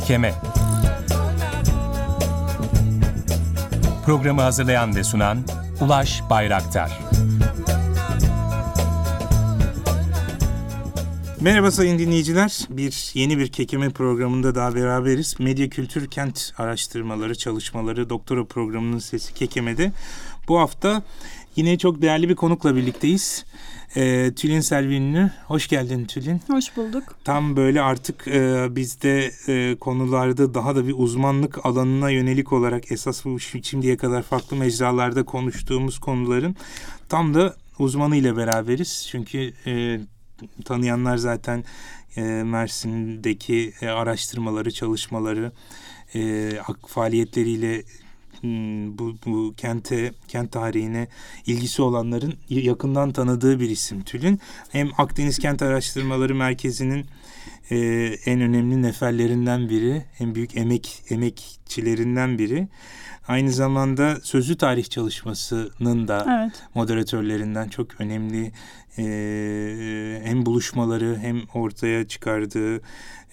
Kekeme Programı hazırlayan ve sunan Ulaş Bayraktar Merhaba sayın dinleyiciler. Bir yeni bir kekeme programında daha beraberiz. Medya Kültür Kent Araştırmaları Çalışmaları Doktora Programının Sesi Kekeme'de. Bu hafta yine çok değerli bir konukla birlikteyiz. E, Tülin Selvinli. Hoş geldin Tülin. Hoş bulduk. Tam böyle artık e, bizde e, konularda daha da bir uzmanlık alanına yönelik olarak esas bu şimdiye kadar farklı mecralarda konuştuğumuz konuların tam da uzmanı ile beraberiz. Çünkü e, tanıyanlar zaten e, Mersin'deki e, araştırmaları, çalışmaları, e, faaliyetleriyle bu, bu kente, kent tarihine ilgisi olanların yakından tanıdığı bir isim Tülin. Hem Akdeniz Kent Araştırmaları Merkezi'nin e, en önemli neferlerinden biri, en büyük emek emekçilerinden biri. Aynı zamanda sözlü tarih çalışmasının da evet. moderatörlerinden çok önemli e, hem buluşmaları hem ortaya çıkardığı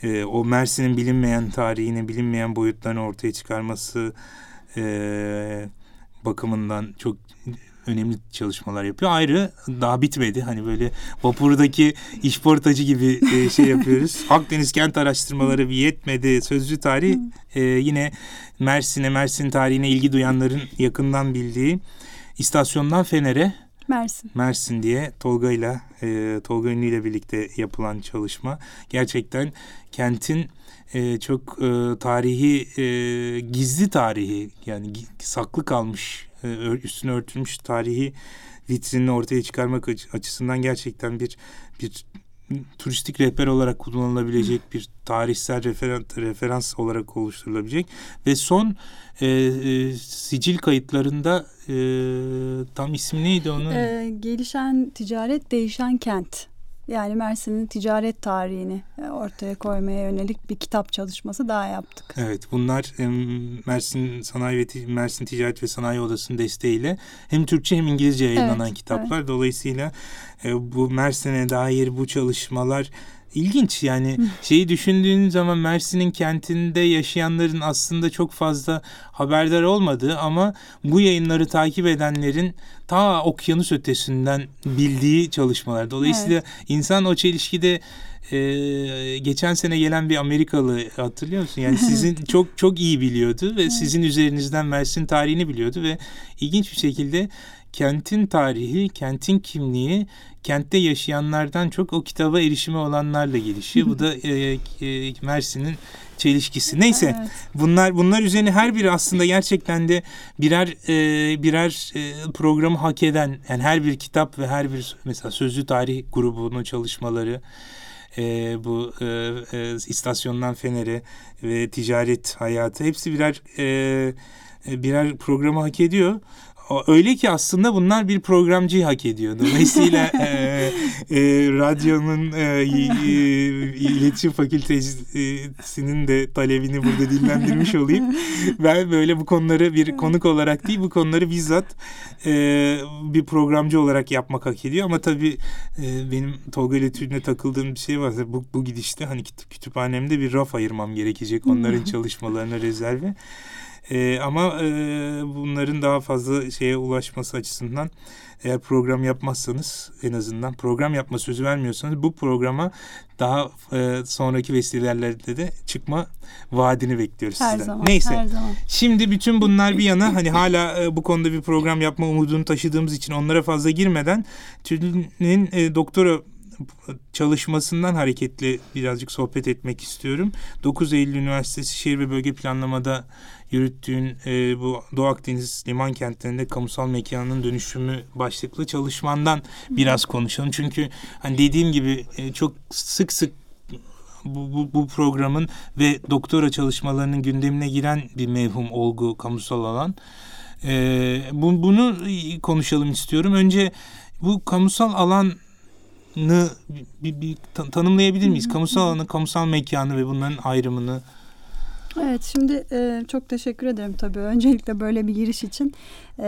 e, o Mersin'in bilinmeyen tarihini, bilinmeyen boyutlarını ortaya çıkarması e, bakımından çok önemli çalışmalar yapıyor. Ayrı daha bitmedi. Hani böyle vapurdaki işportacı gibi e, şey yapıyoruz. Akdeniz kent araştırmaları bir yetmedi. Sözcü tarih e, yine Mersin'e, Mersin tarihine ilgi duyanların yakından bildiği istasyondan Fener'e Mersin. Mersin diye Tolga ile e, Tolga Ünlü ile birlikte yapılan çalışma gerçekten kentin e, çok e, tarihi e, gizli tarihi yani saklı kalmış e, üstüne örtülmüş tarihi vitrinini ortaya çıkarmak açısından gerçekten bir bir turistik rehber olarak kullanılabilecek bir tarihsel referans, referans olarak oluşturulabilecek ve son e, e, sicil kayıtlarında e, tam ismi neydi onun? E, gelişen ticaret değişen kent. Yani Mersin'in ticaret tarihini e, ortaya koymaya yönelik bir kitap çalışması daha yaptık. Evet bunlar Mersin Sanayi ve Mersin Ticaret ve Sanayi Odası'nın desteğiyle hem Türkçe hem İngilizce yayınlanan evet, kitaplar. Evet. Dolayısıyla e, bu Mersin'e dair bu çalışmalar ilginç yani şeyi düşündüğün zaman Mersin'in kentinde yaşayanların aslında çok fazla haberdar olmadığı ama bu yayınları takip edenlerin ta okyanus ötesinden bildiği çalışmalar. Dolayısıyla evet. insan o çelişkide e, geçen sene gelen bir Amerikalı hatırlıyor musun? Yani sizin çok çok iyi biliyordu ve evet. sizin üzerinizden Mersin tarihini biliyordu ve ilginç bir şekilde kentin tarihi, kentin kimliği kentte yaşayanlardan çok o kitaba erişimi olanlarla gelişiyor. Bu da e, e, Mersin'in çelişkisi. Neyse evet. bunlar bunlar üzerine her biri aslında gerçekten de birer e, birer e, programı hak eden yani her bir kitap ve her bir mesela sözlü tarih grubunun çalışmaları e, bu e, e, istasyondan Fener'e ve ticaret hayatı hepsi birer e, e birer programı hak ediyor öyle ki aslında bunlar bir programcıyı hak ediyor. Dolayısıyla e, e, radyonun e, e, iletişim fakültesinin de talebini burada dillendirmiş olayım. Ben böyle bu konuları bir konuk olarak değil bu konuları bizzat e, bir programcı olarak yapmak hak ediyor. Ama tabii e, benim Tolga ile takıldığım bir şey var. Bu, bu gidişte hani kütüphanemde bir raf ayırmam gerekecek onların çalışmalarına rezerve. E, ama e, bunların daha fazla şeye ulaşması açısından eğer program yapmazsanız en azından program yapma sözü vermiyorsanız bu programa daha e, sonraki vesilelerle de çıkma vaadini bekliyoruz her sizden. Zaman, Neyse. Her zaman. Şimdi bütün bunlar bir yana hani hala e, bu konuda bir program yapma umudunu taşıdığımız için onlara fazla girmeden Tülin'in e, doktora çalışmasından hareketli birazcık sohbet etmek istiyorum. 9 Eylül Üniversitesi Şehir ve Bölge Planlamada yürüttüğün e, bu Doğu Akdeniz liman kentlerinde kamusal mekanın dönüşümü başlıklı çalışmandan biraz konuşalım. Çünkü hani dediğim gibi e, çok sık sık bu, bu, bu programın ve doktora çalışmalarının gündemine giren bir mevhum olgu kamusal alan. E, bu, bunu konuşalım istiyorum. Önce bu kamusal alan bir, bir tanımlayabilir miyiz? Kamusal alanı, kamusal mekanı ve bunların ayrımını Evet şimdi e, çok teşekkür ederim tabii öncelikle böyle bir giriş için. E,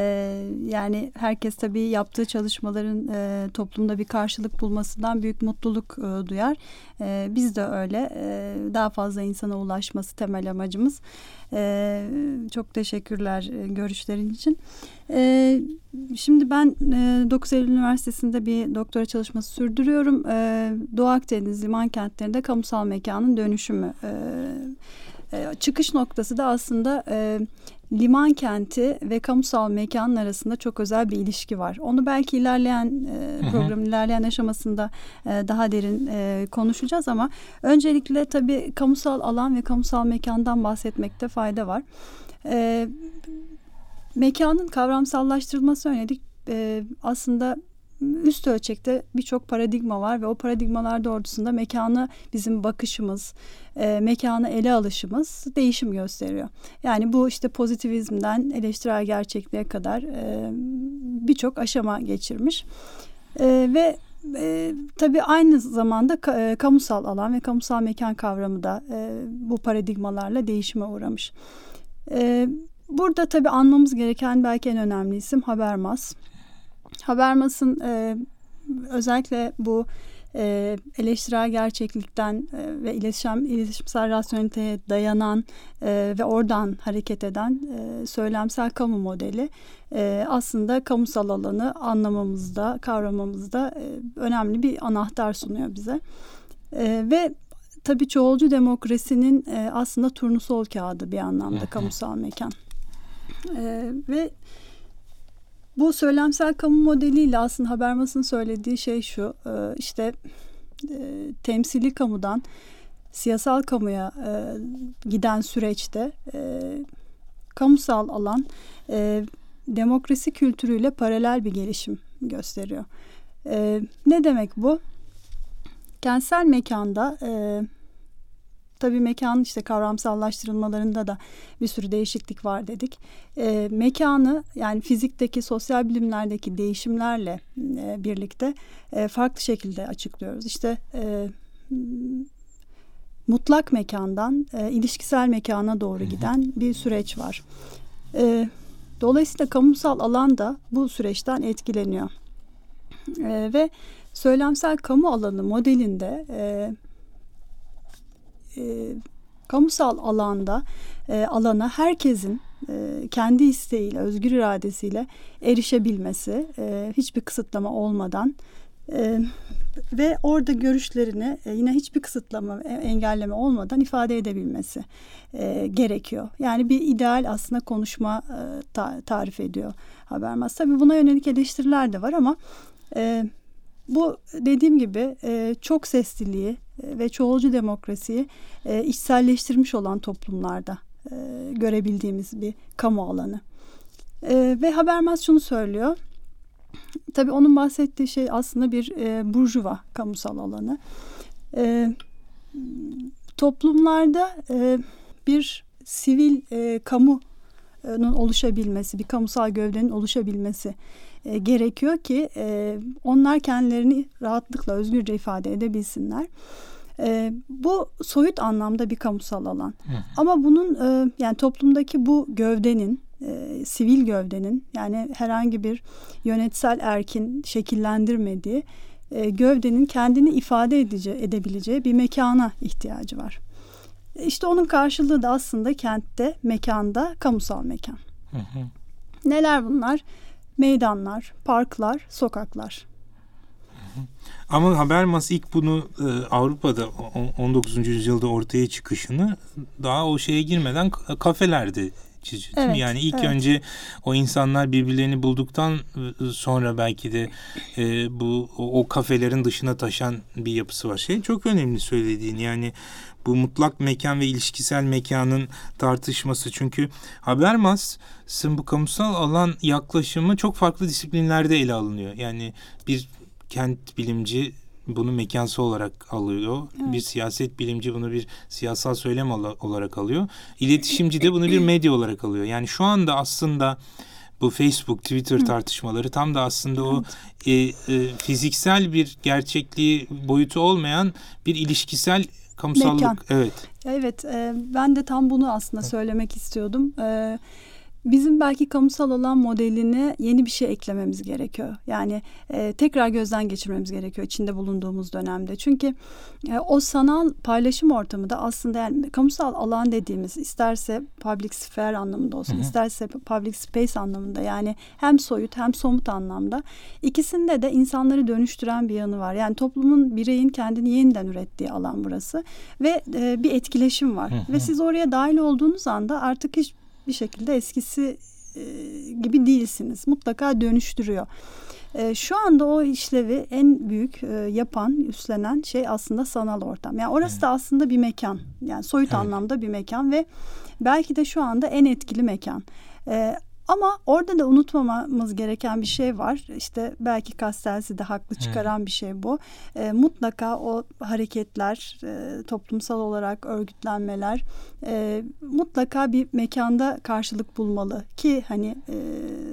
yani herkes tabii yaptığı çalışmaların e, toplumda bir karşılık bulmasından büyük mutluluk e, duyar. E, biz de öyle e, daha fazla insana ulaşması temel amacımız. E, çok teşekkürler e, görüşlerin için. E, şimdi ben e, 9 Eylül Üniversitesi'nde bir doktora çalışması sürdürüyorum. E, Doğu Akdeniz liman kentlerinde kamusal mekanın dönüşümü e, e, çıkış noktası da aslında e, liman kenti ve kamusal mekanın arasında çok özel bir ilişki var. Onu belki ilerleyen e, programın ilerleyen aşamasında e, daha derin e, konuşacağız ama öncelikle tabii kamusal alan ve kamusal mekandan bahsetmekte fayda var. E, mekanın kavramsallaştırılması yönelik e, aslında üst ölçekte birçok paradigma var ve o paradigmalar doğrultusunda mekanı bizim bakışımız, e, mekanı ele alışımız değişim gösteriyor. Yani bu işte pozitivizmden eleştirel gerçekliğe kadar e, birçok aşama geçirmiş. E, ve e, tabii aynı zamanda ka, e, kamusal alan ve kamusal mekan kavramı da e, bu paradigmalarla değişime uğramış. E, burada tabii anmamız gereken belki en önemli isim Habermas. Habermas'ın e, özellikle bu e, eleştirel gerçeklikten e, ve iletişim iletişimsel rasyoneliteye dayanan e, ve oradan hareket eden e, söylemsel kamu modeli e, aslında kamusal alanı anlamamızda, kavramamızda e, önemli bir anahtar sunuyor bize. E, ve tabii çoğulcu demokrasinin e, aslında turnusol kağıdı bir anlamda kamusal mekan. E, ve bu söylemsel kamu modeliyle aslında Habermas'ın söylediği şey şu e, işte e, temsili kamudan siyasal kamuya e, giden süreçte kamusal alan demokrasi kültürüyle paralel bir gelişim gösteriyor. Ne demek bu? Kentsel mekanda tabii mekanın işte kavramsallaştırılmalarında da bir sürü değişiklik var dedik. E, mekanı yani fizikteki, sosyal bilimlerdeki değişimlerle e, birlikte e, farklı şekilde açıklıyoruz. İşte e, mutlak mekandan e, ilişkisel mekana doğru giden bir süreç var. E, dolayısıyla kamusal alan da bu süreçten etkileniyor. E, ve söylemsel kamu alanı modelinde e, e, kamusal alanda e, alana herkesin e, kendi isteğiyle, özgür iradesiyle erişebilmesi, e, hiçbir kısıtlama olmadan e, ve orada görüşlerini e, yine hiçbir kısıtlama, e, engelleme olmadan ifade edebilmesi e, gerekiyor. Yani bir ideal aslında konuşma e, ta, tarif ediyor Habermas. Tabii buna yönelik eleştiriler de var ama e, bu dediğim gibi e, çok sesliliği ve çoğulcu demokrasiyi e, içselleştirmiş olan toplumlarda e, görebildiğimiz bir kamu alanı. E, ve Habermas şunu söylüyor. Tabii onun bahsettiği şey aslında bir e, burjuva kamusal alanı. E, toplumlarda e, bir sivil e, kamunun oluşabilmesi, bir kamusal gövdenin oluşabilmesi e, gerekiyor ki e, onlar kendilerini rahatlıkla özgürce ifade edebilsinler. E, bu soyut anlamda bir kamusal alan. Hı. Ama bunun e, yani toplumdaki bu gövdenin e, sivil gövdenin yani herhangi bir yönetsel erkin şekillendirmediği e, gövdenin kendini ifade edici, edebileceği bir mekana ihtiyacı var. İşte onun karşılığı da aslında kentte, mekanda kamusal mekan. Hı hı. Neler bunlar? Meydanlar, parklar, sokaklar. Ama Habermas ilk bunu e, Avrupa'da 19. yüzyılda ortaya çıkışını daha o şeye girmeden kafelerdi çiziyor. Evet, yani ilk evet. önce o insanlar birbirlerini bulduktan e, sonra belki de e, bu o, o kafelerin dışına taşan bir yapısı var. Şey çok önemli söylediğin yani bu mutlak mekan ve ilişkisel mekanın tartışması. Çünkü Habermas'ın bu kamusal alan yaklaşımı çok farklı disiplinlerde ele alınıyor. Yani bir kent bilimci bunu mekansal olarak alıyor. Evet. Bir siyaset bilimci bunu bir siyasal söylem olarak alıyor. İletişimci de bunu bir medya olarak alıyor. Yani şu anda aslında bu Facebook, Twitter Hı. tartışmaları tam da aslında evet. o e, e, fiziksel bir gerçekliği boyutu olmayan bir ilişkisel Kamusallık Mekan. evet. Evet, e, ben de tam bunu aslında söylemek istiyordum. E, bizim belki kamusal alan modeline yeni bir şey eklememiz gerekiyor. Yani e, tekrar gözden geçirmemiz gerekiyor içinde bulunduğumuz dönemde. Çünkü e, o sanal paylaşım ortamı da aslında yani kamusal alan dediğimiz isterse public sphere anlamında olsun, hı hı. isterse public space anlamında yani hem soyut hem somut anlamda ikisinde de insanları dönüştüren bir yanı var. Yani toplumun bireyin kendini yeniden ürettiği alan burası ve e, bir etkileşim var. Hı hı. Ve siz oraya dahil olduğunuz anda artık hiç bir şekilde eskisi e, gibi değilsiniz. Mutlaka dönüştürüyor. E, şu anda o işlevi en büyük e, yapan, üstlenen şey aslında sanal ortam. Yani orası da aslında bir mekan. Yani soyut evet. anlamda bir mekan ve belki de şu anda en etkili mekan. E, ama orada da unutmamamız gereken bir şey var. İşte belki Castellsi de haklı çıkaran hmm. bir şey bu. E, mutlaka o hareketler, e, toplumsal olarak örgütlenmeler e, mutlaka bir mekanda karşılık bulmalı ki hani e,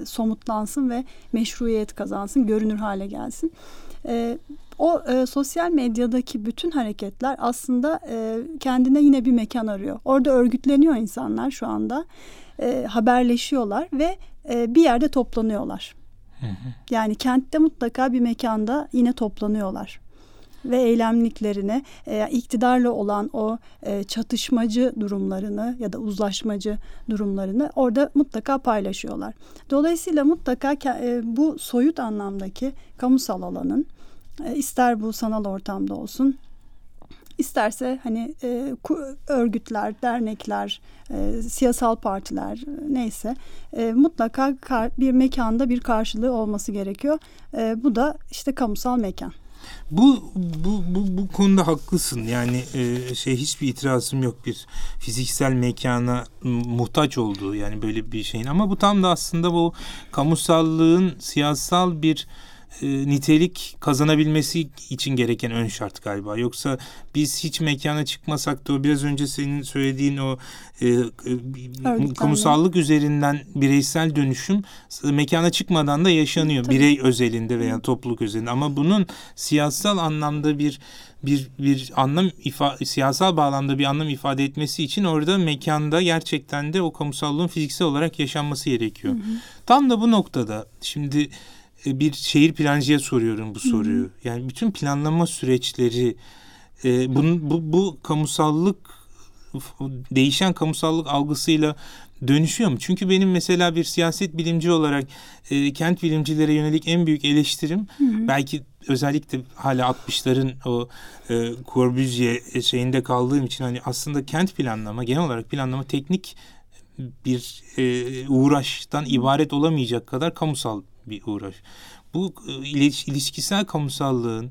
somutlansın ve meşruiyet kazansın, görünür hale gelsin. E, o e, sosyal medyadaki bütün hareketler aslında e, kendine yine bir mekan arıyor. Orada örgütleniyor insanlar şu anda e, haberleşiyorlar ve e, bir yerde toplanıyorlar. Hı hı. Yani kentte mutlaka bir mekanda yine toplanıyorlar ve eylemliklerini e, iktidarla olan o e, çatışmacı durumlarını ya da uzlaşmacı durumlarını orada mutlaka paylaşıyorlar. Dolayısıyla mutlaka e, bu soyut anlamdaki kamusal alanın e, ister bu sanal ortamda olsun isterse hani e, örgütler, dernekler, e, siyasal partiler neyse e, mutlaka bir mekanda bir karşılığı olması gerekiyor. E, bu da işte kamusal mekan. Bu bu bu bu konuda haklısın. Yani e, şey hiçbir itirazım yok bir fiziksel mekana muhtaç olduğu yani böyle bir şeyin ama bu tam da aslında bu kamusallığın siyasal bir e, nitelik kazanabilmesi için gereken ön şart galiba. Yoksa biz hiç mekana çıkmasak da o biraz önce senin söylediğin o e, e, kamusallık üzerinden bireysel dönüşüm mekana çıkmadan da yaşanıyor. Tabii. Birey özelinde veya topluluk özelinde ama bunun siyasal anlamda bir bir bir anlam ifa, siyasal bağlamda bir anlam ifade etmesi için orada mekanda gerçekten de o kamusallığın fiziksel olarak yaşanması gerekiyor. Hı hı. Tam da bu noktada şimdi bir şehir plancıya soruyorum bu soruyu. Hı hı. Yani bütün planlama süreçleri e, bunun, bu, bu kamusallık değişen kamusallık algısıyla dönüşüyor mu? Çünkü benim mesela bir siyaset bilimci olarak e, kent bilimcilere yönelik en büyük eleştirim hı hı. belki özellikle hala 60'ların o e, Corbusier şeyinde kaldığım için hani aslında kent planlama genel olarak planlama teknik bir e, uğraştan ibaret olamayacak kadar kamusal bir uğraş. Bu e, ilişkisel kamusallığın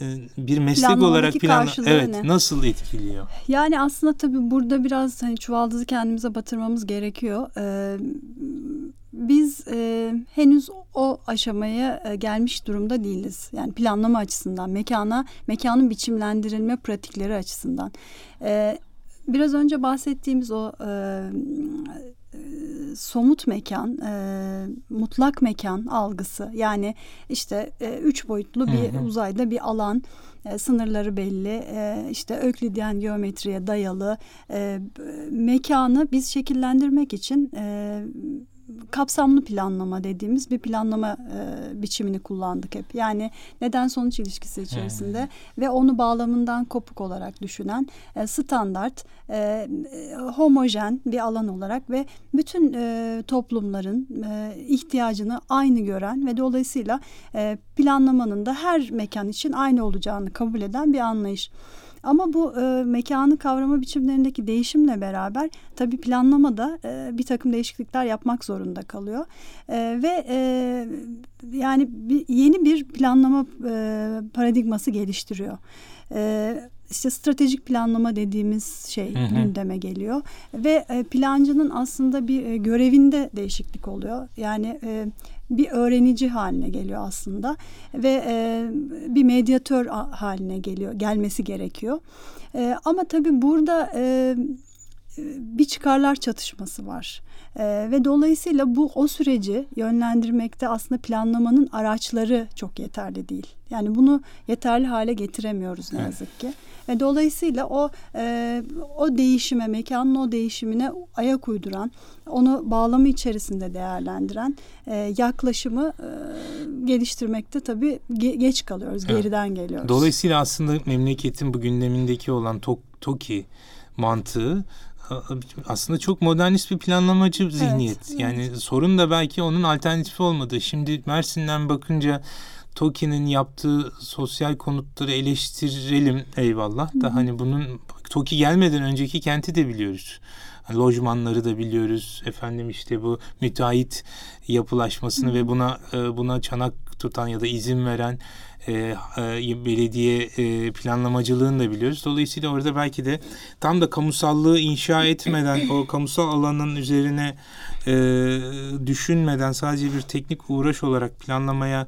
e, bir meslek olarak planla evet ne? nasıl etkiliyor? Yani aslında tabii burada biraz hani çuvaldızı kendimize batırmamız gerekiyor. Ee, biz e, henüz o aşamaya e, gelmiş durumda değiliz. Yani planlama açısından, mekana, mekanın biçimlendirilme pratikleri açısından. E, biraz önce bahsettiğimiz o e, somut mekan, e, mutlak mekan algısı. Yani işte e, üç boyutlu bir hı hı. uzayda bir alan, e, sınırları belli, e, işte Öklidyen geometriye dayalı e, mekanı biz şekillendirmek için e, kapsamlı planlama dediğimiz bir planlama e, biçimini kullandık hep. Yani neden sonuç ilişkisi içerisinde hmm. ve onu bağlamından kopuk olarak düşünen e, standart, e, homojen bir alan olarak ve bütün e, toplumların e, ihtiyacını aynı gören ve dolayısıyla e, planlamanın da her mekan için aynı olacağını kabul eden bir anlayış. Ama bu e, mekanı kavrama biçimlerindeki değişimle beraber tabii planlamada e, bir takım değişiklikler yapmak zorunda kalıyor. E, ve e, yani bir, yeni bir planlama e, paradigması geliştiriyor. E, işte stratejik planlama dediğimiz şey hı hı. gündeme geliyor ve e, plancının aslında bir e, görevinde değişiklik oluyor. Yani e, bir öğrenici haline geliyor aslında ve e, bir medyatör haline geliyor gelmesi gerekiyor. E, ama tabii burada e, bir çıkarlar çatışması var. E, ve dolayısıyla bu o süreci yönlendirmekte aslında planlamanın araçları çok yeterli değil. Yani bunu yeterli hale getiremiyoruz ne yazık ki. Ve dolayısıyla o e, o değişime, mekanın o değişimine ayak uyduran, onu bağlamı içerisinde değerlendiren e, yaklaşımı e, geliştirmekte tabii ge- geç kalıyoruz, evet. geriden geliyoruz. Dolayısıyla aslında memleketin bu gündemindeki olan TOKİ mantığı aslında çok modernist bir planlamacı zihniyet. Evet, yani evet. sorun da belki onun alternatifi olmadı. Şimdi Mersin'den bakınca TOKİ'nin yaptığı sosyal konutları eleştirelim eyvallah da Hı-hı. hani bunun TOKİ gelmeden önceki kenti de biliyoruz. Lojmanları da biliyoruz. Efendim işte bu müteahhit yapılaşmasını Hı-hı. ve buna e, buna çanak tutan ya da izin veren e, e, belediye e, planlamacılığını da biliyoruz. Dolayısıyla orada belki de tam da kamusallığı inşa etmeden o kamusal alanın üzerine e, düşünmeden sadece bir teknik uğraş olarak planlamaya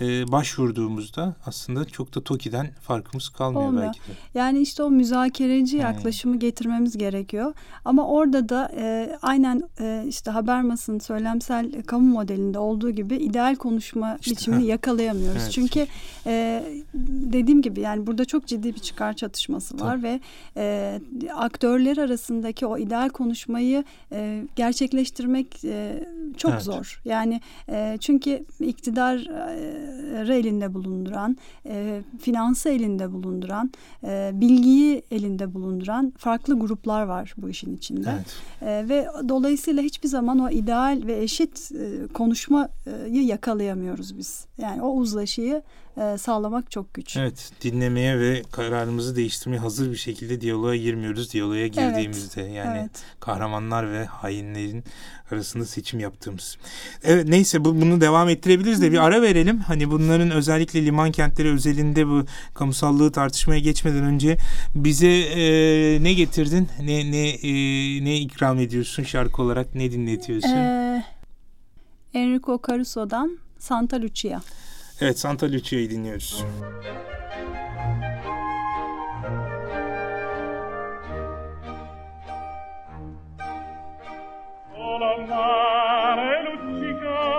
e, başvurduğumuzda aslında çok da TOKİ'den farkımız kalmıyor Olmuyor. belki de. Yani işte o müzakereci hmm. yaklaşımı getirmemiz gerekiyor. Ama orada da e, aynen e, işte Habermas'ın söylemsel kamu modelinde olduğu gibi ideal konuşma işte, biçimini ha. yakalayamıyoruz. Evet. Çünkü e, dediğim gibi yani burada çok ciddi bir çıkar çatışması var Tabii. ve e, aktörler arasındaki o ideal konuşmayı e, gerçekleştirmek e, çok evet. zor. Yani e, çünkü iktidar e, elinde bulunduran, e, finansı elinde bulunduran, e, bilgiyi elinde bulunduran farklı gruplar var bu işin içinde. Evet. E, ve dolayısıyla hiçbir zaman o ideal ve eşit e, konuşmayı yakalayamıyoruz biz. Yani o uzlaşıyı e, sağlamak çok güç. Evet, dinlemeye ve kararımızı değiştirmeye hazır bir şekilde diyaloğa girmiyoruz. Diyaloğa girdiğimizde evet. yani evet. kahramanlar ve hainlerin arasında seçim yaptığımız. Evet neyse bu, bunu devam ettirebiliriz de bir ara verelim. Hani bunların özellikle liman kentleri özelinde bu kamusallığı tartışmaya geçmeden önce bize e, ne getirdin? Ne ne e, ne ikram ediyorsun şarkı olarak? Ne dinletiyorsun? Ee, Enrico Caruso'dan Santa Lucia. Evet Santa Lucia'yı dinliyoruz. Solita Lucia,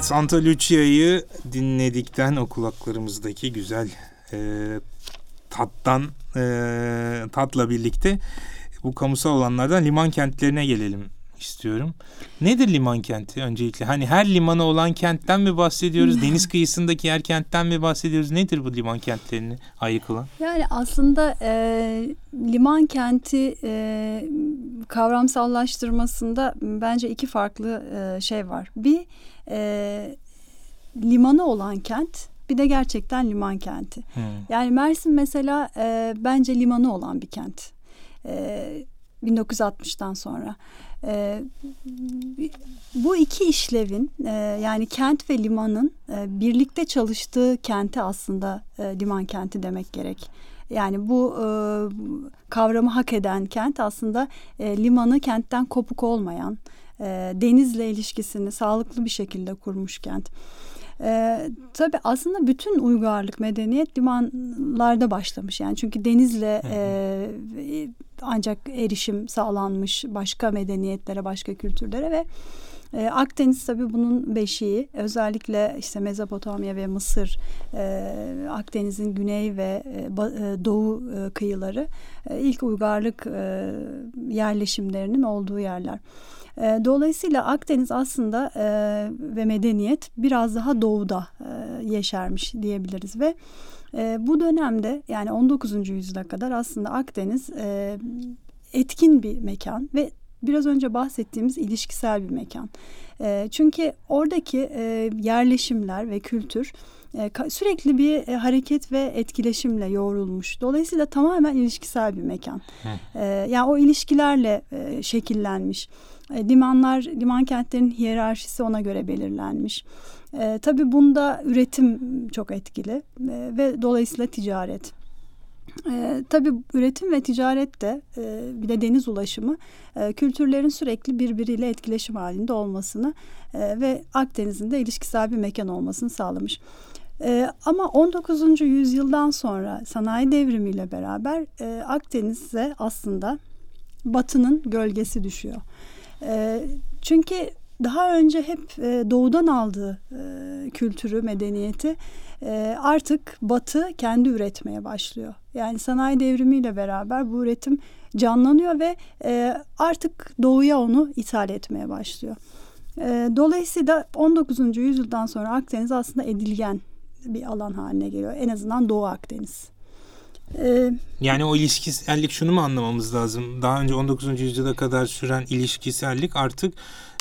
Evet Santa Lucia'yı dinledikten o kulaklarımızdaki güzel e, tattan e, tatla birlikte bu kamusal olanlardan liman kentlerine gelelim istiyorum. Nedir liman kenti öncelikle? Hani her limanı olan kentten mi bahsediyoruz? Deniz kıyısındaki her kentten mi bahsediyoruz? Nedir bu liman kentlerini ayıkılan? Yani aslında e, liman kenti e, kavramsallaştırmasında bence iki farklı e, şey var. Bir e, limanı olan kent bir de gerçekten liman kenti. Hmm. Yani Mersin mesela e, bence limanı olan bir kent. E, 1960'tan sonra. E, bu iki işlevin e, yani kent ve limanın e, birlikte çalıştığı kenti aslında e, liman kenti demek gerek. Yani bu e, kavramı hak eden kent aslında e, limanı kentten kopuk olmayan, e, denizle ilişkisini sağlıklı bir şekilde kurmuş kent. E, tabii aslında bütün uygarlık medeniyet limanlarda başlamış yani çünkü denizle e, ancak erişim sağlanmış başka medeniyetlere, başka kültürlere ve e, Akdeniz tabii bunun beşiği. Özellikle işte Mezopotamya ve Mısır, e, Akdeniz'in güney ve e, e, doğu e, kıyıları e, ilk uygarlık e, yerleşimlerinin olduğu yerler. E, dolayısıyla Akdeniz aslında e, ve medeniyet biraz daha doğuda e, yeşermiş diyebiliriz ve e, bu dönemde yani 19. yüzyıla kadar aslında Akdeniz e, etkin bir mekan ve biraz önce bahsettiğimiz ilişkisel bir mekan. E, çünkü oradaki e, yerleşimler ve kültür e, sürekli bir e, hareket ve etkileşimle yoğrulmuş. Dolayısıyla tamamen ilişkisel bir mekan. E, yani o ilişkilerle e, şekillenmiş. E, limanlar, liman kentlerinin hiyerarşisi ona göre belirlenmiş. E, tabii bunda üretim çok etkili e, ve dolayısıyla ticaret. E, tabii üretim ve ticaret de e, bir de deniz ulaşımı e, kültürlerin sürekli birbiriyle etkileşim halinde olmasını e, ve Akdeniz'in de ilişkisel bir mekan olmasını sağlamış. E, ama 19. yüzyıldan sonra sanayi devrimiyle beraber e, Akdeniz'e aslında Batı'nın gölgesi düşüyor. E, çünkü daha önce hep e, doğudan aldığı e, kültürü, medeniyeti e, artık Batı kendi üretmeye başlıyor. Yani sanayi devrimiyle beraber bu üretim canlanıyor ve e, artık doğuya onu ithal etmeye başlıyor. E, dolayısıyla 19. yüzyıldan sonra Akdeniz aslında edilgen bir alan haline geliyor. En azından Doğu Akdeniz. Ee, yani o ilişkisellik şunu mu anlamamız lazım? Daha önce 19. yüzyıla kadar süren ilişkisellik artık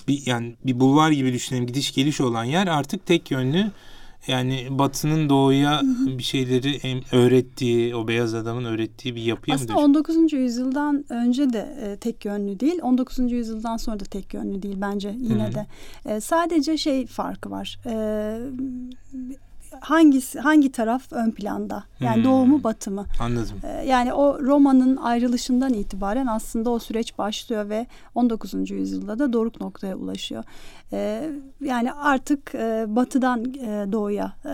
bir yani bir bulvar gibi düşünelim gidiş geliş olan yer artık tek yönlü yani Batı'nın Doğu'ya bir şeyleri öğrettiği, o beyaz adamın öğrettiği bir yapıya Aslında mı Aslında 19. yüzyıldan önce de e, tek yönlü değil, 19. yüzyıldan sonra da tek yönlü değil bence yine Hı-hı. de. E, sadece şey farkı var. E, hangisi hangi taraf ön planda? Yani hmm. doğu mu batı mı? Anladım. Ee, yani o Roma'nın ayrılışından itibaren aslında o süreç başlıyor ve 19. yüzyılda da doruk noktaya ulaşıyor. Ee, yani artık e, batıdan e, doğuya e,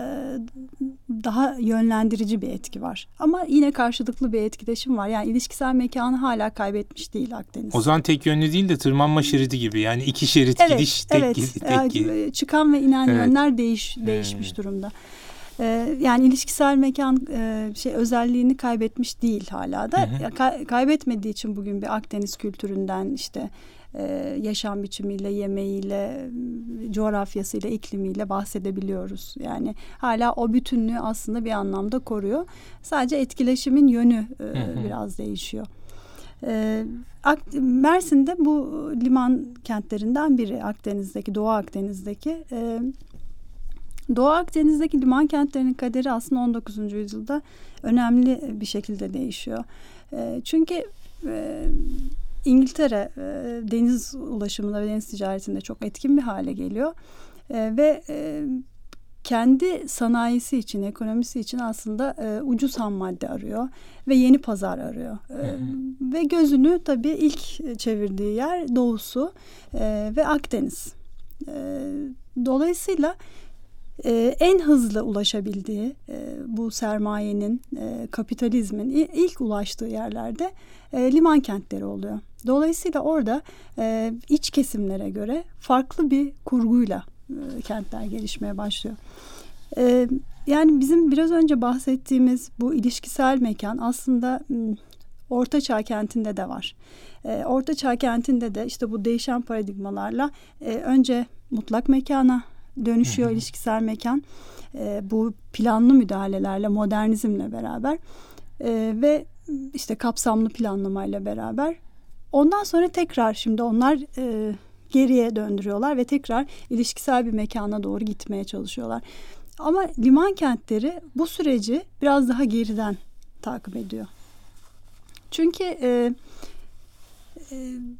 daha yönlendirici bir etki var. Ama yine karşılıklı bir etkileşim var. Yani ilişkisel mekanı hala kaybetmiş değil Akdeniz. O zaman tek yönlü değil de tırmanma şeridi gibi. Yani iki şerit evet, gidiş tek, evet. tek, tek Çıkan ve inen evet. yönler değiş, değişmiş evet. durumda. Ee, yani ilişkisel mekan e, şey özelliğini kaybetmiş değil hala da. Hı hı. Ka- kaybetmediği için bugün bir Akdeniz kültüründen işte e, yaşam biçimiyle, yemeğiyle, coğrafyasıyla, iklimiyle bahsedebiliyoruz. Yani hala o bütünlüğü aslında bir anlamda koruyor. Sadece etkileşimin yönü e, hı hı. biraz değişiyor. E, Mersin'de bu liman kentlerinden biri Akdeniz'deki, Doğu Akdeniz'deki. E, Doğu Akdeniz'deki liman kentlerinin kaderi aslında 19. yüzyılda önemli bir şekilde değişiyor. E, çünkü e, İngiltere e, deniz ulaşımında ve deniz ticaretinde çok etkin bir hale geliyor. E, ve e, kendi sanayisi için, ekonomisi için aslında e, ucuz ham madde arıyor ve yeni pazar arıyor. E, ve gözünü tabii ilk çevirdiği yer doğusu e, ve Akdeniz. E, dolayısıyla e, en hızlı ulaşabildiği e, bu sermayenin, e, kapitalizmin ilk ulaştığı yerlerde e, liman kentleri oluyor. Dolayısıyla orada e, iç kesimlere göre farklı bir kurguyla e, kentler gelişmeye başlıyor. E, yani bizim biraz önce bahsettiğimiz bu ilişkisel mekan aslında Orta Çağ kentinde de var. E, Orta Çağ kentinde de işte bu değişen paradigmalarla e, önce mutlak mekana dönüşüyor ilişkisel mekan. E, bu planlı müdahalelerle, modernizmle beraber e, ve işte kapsamlı planlamayla beraber. Ondan sonra tekrar şimdi onlar e, geriye döndürüyorlar ve tekrar ilişkisel bir mekana doğru gitmeye çalışıyorlar. Ama liman kentleri bu süreci biraz daha geriden takip ediyor. Çünkü e, e,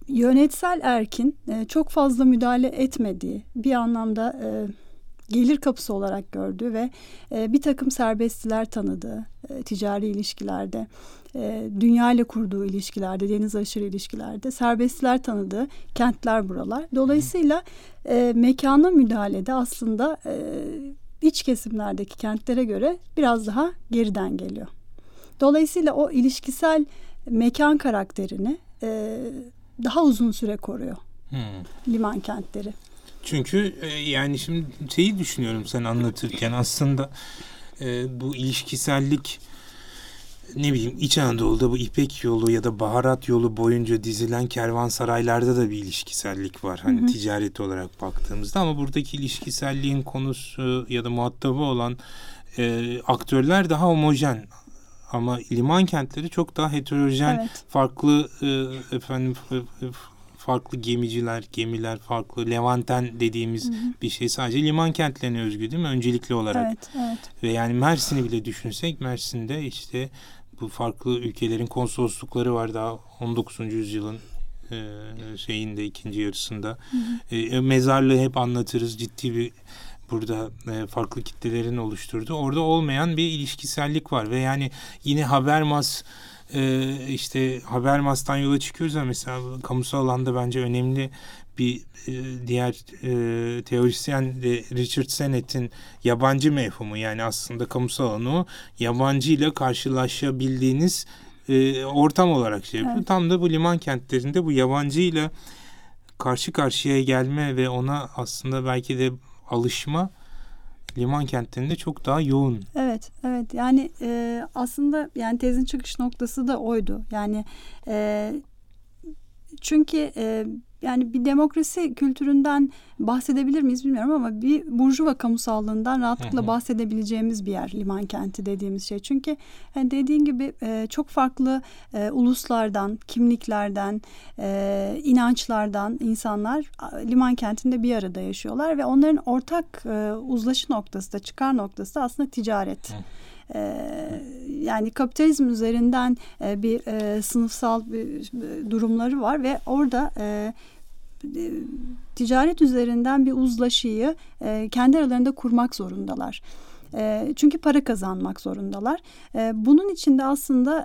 yönetsel erkin e, çok fazla müdahale etmediği bir anlamda e, gelir kapısı olarak gördüğü ve e, bir takım serbestliler tanıdığı e, ticari ilişkilerde, e, dünya ile kurduğu ilişkilerde, deniz aşırı ilişkilerde serbestliler tanıdığı kentler buralar. Dolayısıyla e, mekana müdahalede aslında e, iç kesimlerdeki kentlere göre biraz daha geriden geliyor. Dolayısıyla o ilişkisel mekan karakterini e, daha uzun süre koruyor hmm. liman kentleri. Çünkü e, yani şimdi şeyi düşünüyorum sen anlatırken aslında e, bu ilişkisellik ne bileyim İç Anadolu'da bu İpek yolu ya da baharat yolu boyunca dizilen kervansaraylarda da bir ilişkisellik var. Hani hı hı. ticaret olarak baktığımızda ama buradaki ilişkiselliğin konusu ya da muhatabı olan e, aktörler daha homojen ama liman kentleri çok daha heterojen, evet. farklı e, efendim farklı gemiciler, gemiler farklı. Levanten dediğimiz hı hı. bir şey sadece liman kentlerine özgü değil mi? Öncelikli olarak. Evet, evet. Ve yani Mersin'i bile düşünsek Mersin'de işte bu farklı ülkelerin konsoloslukları var daha 19. yüzyılın e, şeyinde ikinci yarısında. Hı hı. E, mezarlığı hep anlatırız. Ciddi bir burada e, farklı kitlelerin oluşturduğu orada olmayan bir ilişkisellik var ve yani yine Habermas e, işte Habermas'tan yola çıkıyoruz ama mesela kamusal alanda bence önemli bir e, diğer e, teorisyen de Richard Sennett'in yabancı mefhumu yani aslında kamusal alanı o yabancı ile karşılaşabildiğiniz e, ortam olarak şey yapıyor. Evet. Tam da bu liman kentlerinde bu yabancı ile karşı karşıya gelme ve ona aslında belki de alışma liman kentlerinde çok daha yoğun. Evet, evet. Yani e, aslında yani tezin çıkış noktası da oydu. Yani e, çünkü e, yani bir demokrasi kültüründen bahsedebilir miyiz bilmiyorum ama bir burjuva kamusallığından rahatlıkla hı hı. bahsedebileceğimiz bir yer liman kenti dediğimiz şey. Çünkü yani dediğin gibi e, çok farklı e, uluslardan, kimliklerden, e, inançlardan insanlar liman kentinde bir arada yaşıyorlar ve onların ortak e, uzlaşı noktası da çıkar noktası da aslında ticaret. Hı. Ee, yani kapitalizm üzerinden e, bir e, sınıfsal bir, durumları var ve orada e, ticaret üzerinden bir uzlaşıyı kendi aralarında kurmak zorundalar. Çünkü para kazanmak zorundalar. bunun içinde aslında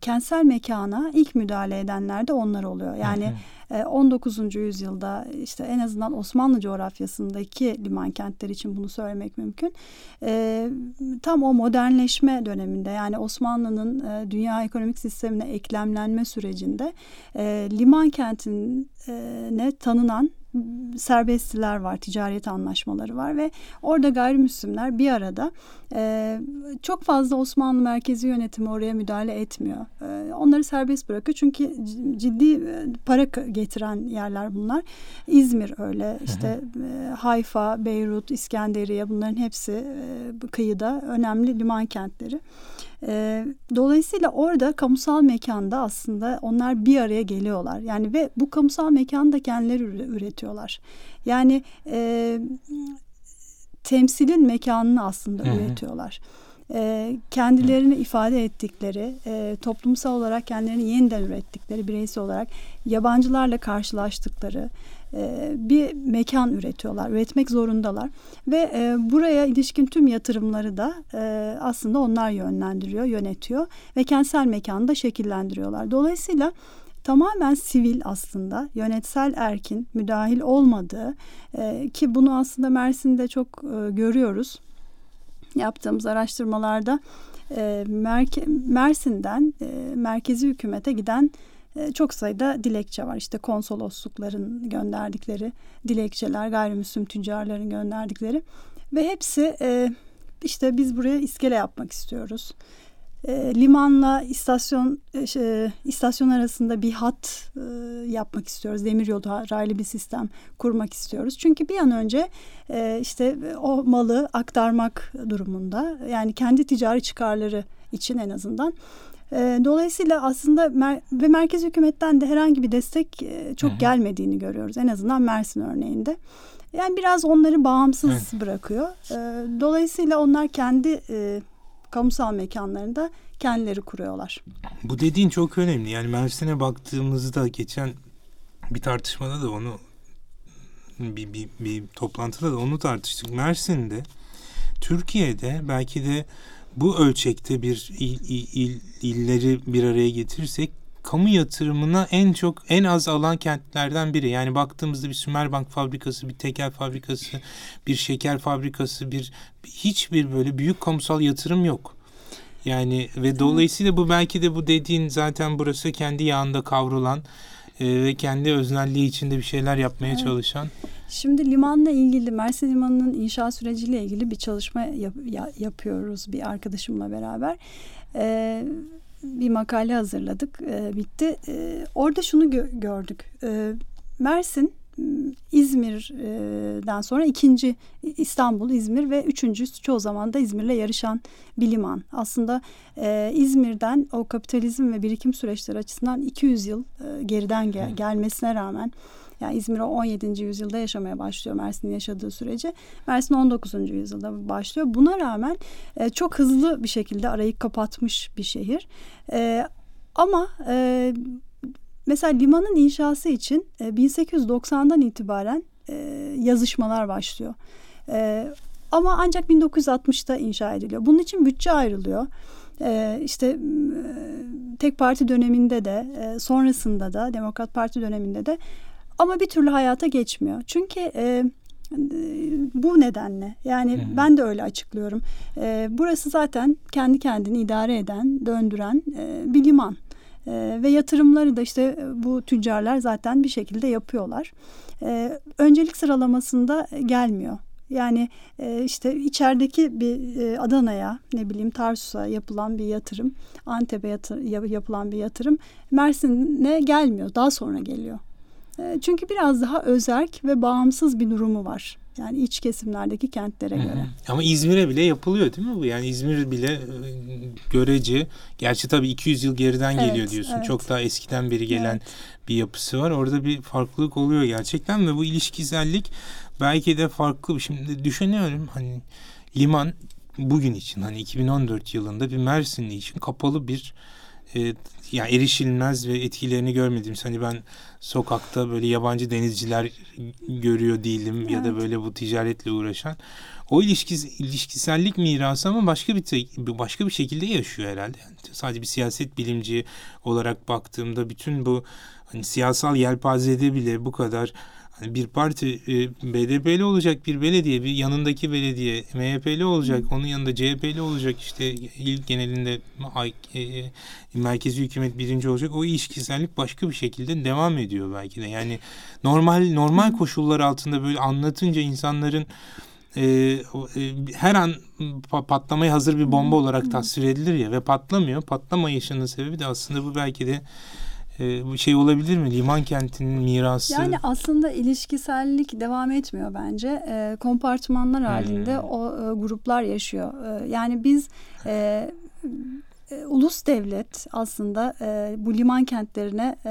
kentsel mekana ilk müdahale edenler de onlar oluyor. Yani 19. Ee, yüzyılda işte en azından Osmanlı coğrafyasındaki liman kentleri için bunu söylemek mümkün. Ee, tam o modernleşme döneminde yani Osmanlı'nın e, dünya ekonomik sistemine eklemlenme sürecinde e, liman kentine tanınan serbestliler var, ticaret anlaşmaları var ve orada gayrimüslimler bir arada e, çok fazla Osmanlı merkezi yönetimi oraya müdahale etmiyor. E, onları serbest bırakıyor çünkü ciddi e, para getiren yerler bunlar. İzmir öyle işte e, Hayfa, Beyrut, İskenderiye bunların hepsi e, kıyıda önemli liman kentleri. E, dolayısıyla orada kamusal mekanda aslında onlar bir araya geliyorlar. Yani ve bu kamusal mekanı da kendileri üretiyorlar. Yani e, temsilin mekanını aslında Hı-hı. üretiyorlar. E, kendilerini Hı. ifade ettikleri, e, toplumsal olarak kendilerini yeniden ürettikleri bireysel olarak yabancılarla karşılaştıkları, e, bir mekan üretiyorlar, üretmek zorundalar ve e, buraya ilişkin tüm yatırımları da e, aslında onlar yönlendiriyor, yönetiyor ve kentsel mekanı da şekillendiriyorlar. Dolayısıyla tamamen sivil aslında yönetsel erkin müdahil olmadığı ki bunu aslında Mersin'de çok görüyoruz yaptığımız araştırmalarda Mersin'den merkezi hükümete giden çok sayıda dilekçe var. İşte konsoloslukların gönderdikleri dilekçeler, gayrimüslim tüccarların gönderdikleri ve hepsi e, işte biz buraya iskele yapmak istiyoruz. E, limanla istasyon e, şey, istasyon arasında bir hat yapmak istiyoruz. Demiryolu raylı bir sistem kurmak istiyoruz. Çünkü bir an önce işte o malı aktarmak durumunda. Yani kendi ticari çıkarları için en azından. E, dolayısıyla aslında mer ve merkez hükümetten de herhangi bir destek e, çok Hı-hı. gelmediğini görüyoruz. En azından Mersin örneğinde. Yani biraz onları bağımsız evet. bırakıyor. E, dolayısıyla onlar kendi e, kamusal mekanlarında kendileri kuruyorlar. Bu dediğin çok önemli. Yani Mersin'e baktığımızda geçen bir tartışmada da onu bir, bir, bir toplantıda da onu tartıştık. Mersin'de Türkiye'de belki de bu ölçekte bir il, il, il, illeri bir araya getirirsek kamu yatırımına en çok en az alan kentlerden biri. Yani baktığımızda bir Sümerbank fabrikası, bir tekel fabrikası, bir şeker fabrikası, bir hiçbir böyle büyük kamusal yatırım yok. Yani ve dolayısıyla bu belki de bu dediğin zaten burası kendi yağında kavrulan e, ve kendi öznelliği içinde bir şeyler yapmaya evet. çalışan. Şimdi limanla ilgili Mersin Limanı'nın inşa süreciyle ilgili bir çalışma yap, yapıyoruz bir arkadaşımla beraber. Ee, bir makale hazırladık. E, bitti. E, orada şunu gö- gördük. E, Mersin İzmir'den sonra ikinci İstanbul, İzmir ve üçüncü çoğu zaman da İzmir'le yarışan bir liman. Aslında e, İzmir'den o kapitalizm ve birikim süreçleri açısından 200 yıl e, geriden gel- gelmesine rağmen yani İzmir 17. yüzyılda yaşamaya başlıyor Mersin'in yaşadığı sürece. Mersin 19. yüzyılda başlıyor. Buna rağmen e, çok hızlı bir şekilde arayı kapatmış bir şehir. E, ama e, mesela limanın inşası için e, 1890'dan itibaren e, yazışmalar başlıyor. E, ama ancak 1960'ta inşa ediliyor. Bunun için bütçe ayrılıyor. Ee, işte e, tek parti döneminde de e, sonrasında da Demokrat Parti döneminde de ama bir türlü hayata geçmiyor. Çünkü e, bu nedenle yani hmm. ben de öyle açıklıyorum. E, burası zaten kendi kendini idare eden, döndüren e, bir liman. E, ve yatırımları da işte bu tüccarlar zaten bir şekilde yapıyorlar. E, öncelik sıralamasında gelmiyor. Yani e, işte içerideki bir e, Adana'ya ne bileyim Tarsus'a yapılan bir yatırım, Antep'e yatır, yapılan bir yatırım Mersin'e gelmiyor. Daha sonra geliyor. Ee, çünkü biraz daha özerk ve bağımsız bir durumu var. Yani iç kesimlerdeki kentlere göre. Hı hı. Ama İzmir'e bile yapılıyor değil mi bu? Yani İzmir bile e, görece gerçi tabii 200 yıl geriden evet, geliyor diyorsun. Evet. Çok daha eskiden beri gelen evet. bir yapısı var. Orada bir farklılık oluyor gerçekten ve bu ilişkisellik belki de farklı. Şimdi düşünüyorum hani liman bugün için hani 2014 yılında bir Mersinli için kapalı bir e, yani erişilmez ve etkilerini görmediğimiz hani ben sokakta böyle yabancı denizciler görüyor değilim evet. ya da böyle bu ticaretle uğraşan o ilişkis, ilişkisellik mirası ama başka bir başka bir şekilde yaşıyor herhalde. Yani sadece bir siyaset bilimci olarak baktığımda bütün bu hani siyasal yelpazede bile bu kadar bir parti e, BDP'li olacak bir belediye, bir yanındaki belediye MHP'li olacak, onun yanında CHP'li olacak işte il genelinde e, e, merkezi hükümet birinci olacak. O ilişkisellik başka bir şekilde devam ediyor belki de. Yani normal normal koşullar altında böyle anlatınca insanların e, e, her an patlamaya hazır bir bomba olarak tasvir edilir ya ve patlamıyor. Patlamayışının sebebi de aslında bu belki de bu şey olabilir mi? Liman kentinin mirası. Yani aslında ilişkisellik devam etmiyor bence. E, kompartmanlar halinde hmm. o e, gruplar yaşıyor. E, yani biz e, e, ulus devlet aslında e, bu liman kentlerine e,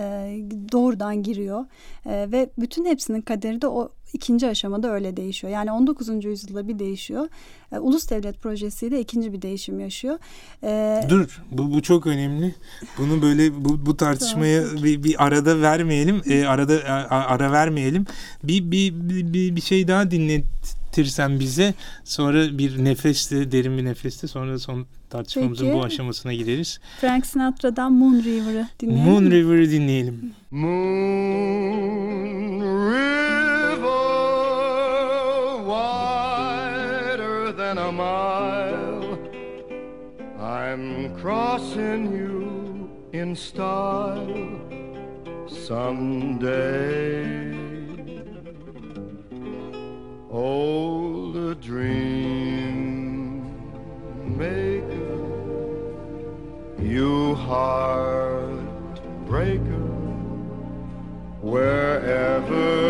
doğrudan giriyor e, ve bütün hepsinin kaderi de o ikinci aşamada öyle değişiyor. Yani 19. yüzyılda bir değişiyor. E, ulus devlet projesiyle ikinci bir değişim yaşıyor. E, Dur bu, bu çok önemli. Bunu böyle bu, bu tartışmaya bir, bir arada vermeyelim. E, arada a, ara vermeyelim. Bir, bir, bir, bir şey daha dinletirsen bize sonra bir nefeste derin bir nefeste sonra son tartışmamızın Peki. bu aşamasına gideriz. Frank Sinatra'dan Moon River'ı dinleyelim. Moon River'ı dinleyelim. Moon River crossing you in style someday. Old dream maker, you heartbreaker, wherever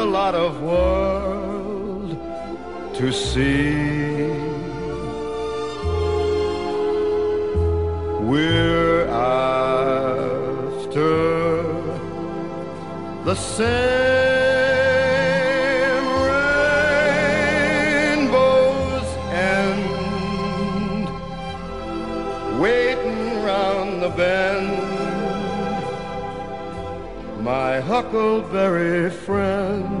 a lot of world to see. We're after the same huckleberry friend,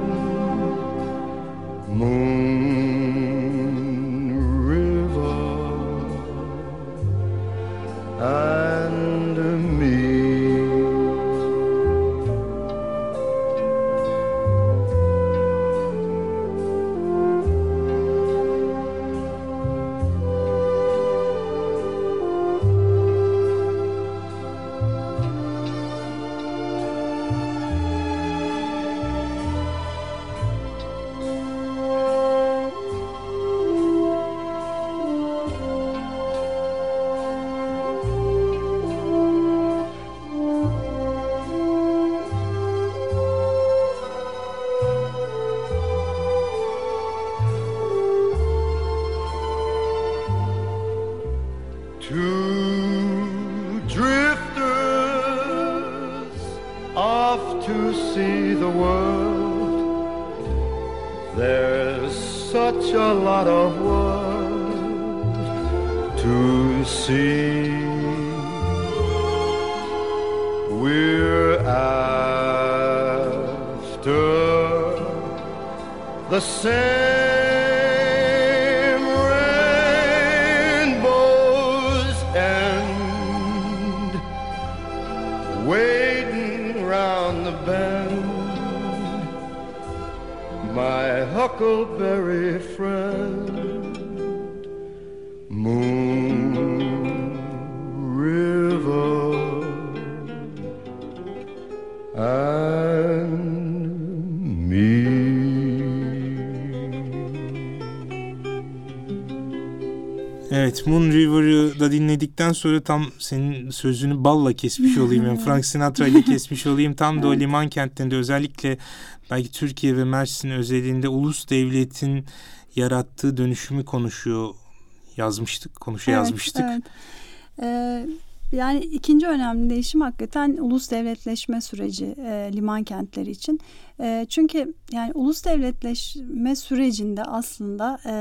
the world. There's such a lot of world to see. We're after the same huckleberry friend, Evet Moon River'ı da dinledikten sonra tam senin sözünü balla kesmiş olayım. Yani Frank Sinatra ile kesmiş olayım. Tam da o liman kentlerinde özellikle belki Türkiye ve Mersin özelinde ulus devletin yarattığı dönüşümü konuşuyor yazmıştık. Konuşu yazmıştık. Evet. Ee, yani ikinci önemli değişim hakikaten ulus devletleşme süreci e, liman kentleri için. E, çünkü yani ulus devletleşme sürecinde aslında e,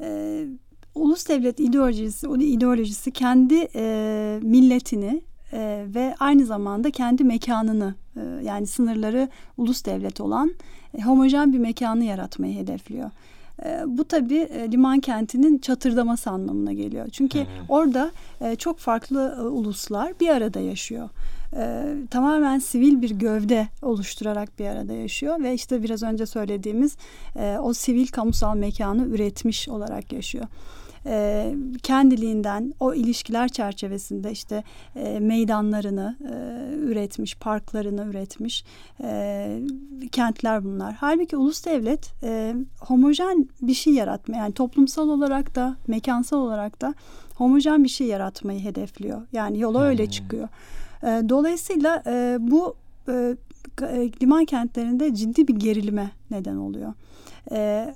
e, ulus devlet ideolojisi, o ideolojisi kendi e, milletini e, ve aynı zamanda kendi mekanını e, yani sınırları ulus devlet olan e, homojen bir mekanı yaratmayı hedefliyor. E, bu tabii e, liman kentinin çatırdaması anlamına geliyor. Çünkü orada e, çok farklı e, uluslar bir arada yaşıyor. E, tamamen sivil bir gövde oluşturarak bir arada yaşıyor ve işte biraz önce söylediğimiz e, o sivil kamusal mekanı üretmiş olarak yaşıyor e, kendiliğinden o ilişkiler çerçevesinde işte e, meydanlarını e, üretmiş, parklarını üretmiş e, kentler bunlar. Halbuki ulus devlet e, homojen bir şey yaratma yani toplumsal olarak da mekansal olarak da homojen bir şey yaratmayı hedefliyor. Yani yola öyle çıkıyor. E, dolayısıyla e, bu e, e, liman kentlerinde ciddi bir gerilime neden oluyor. E,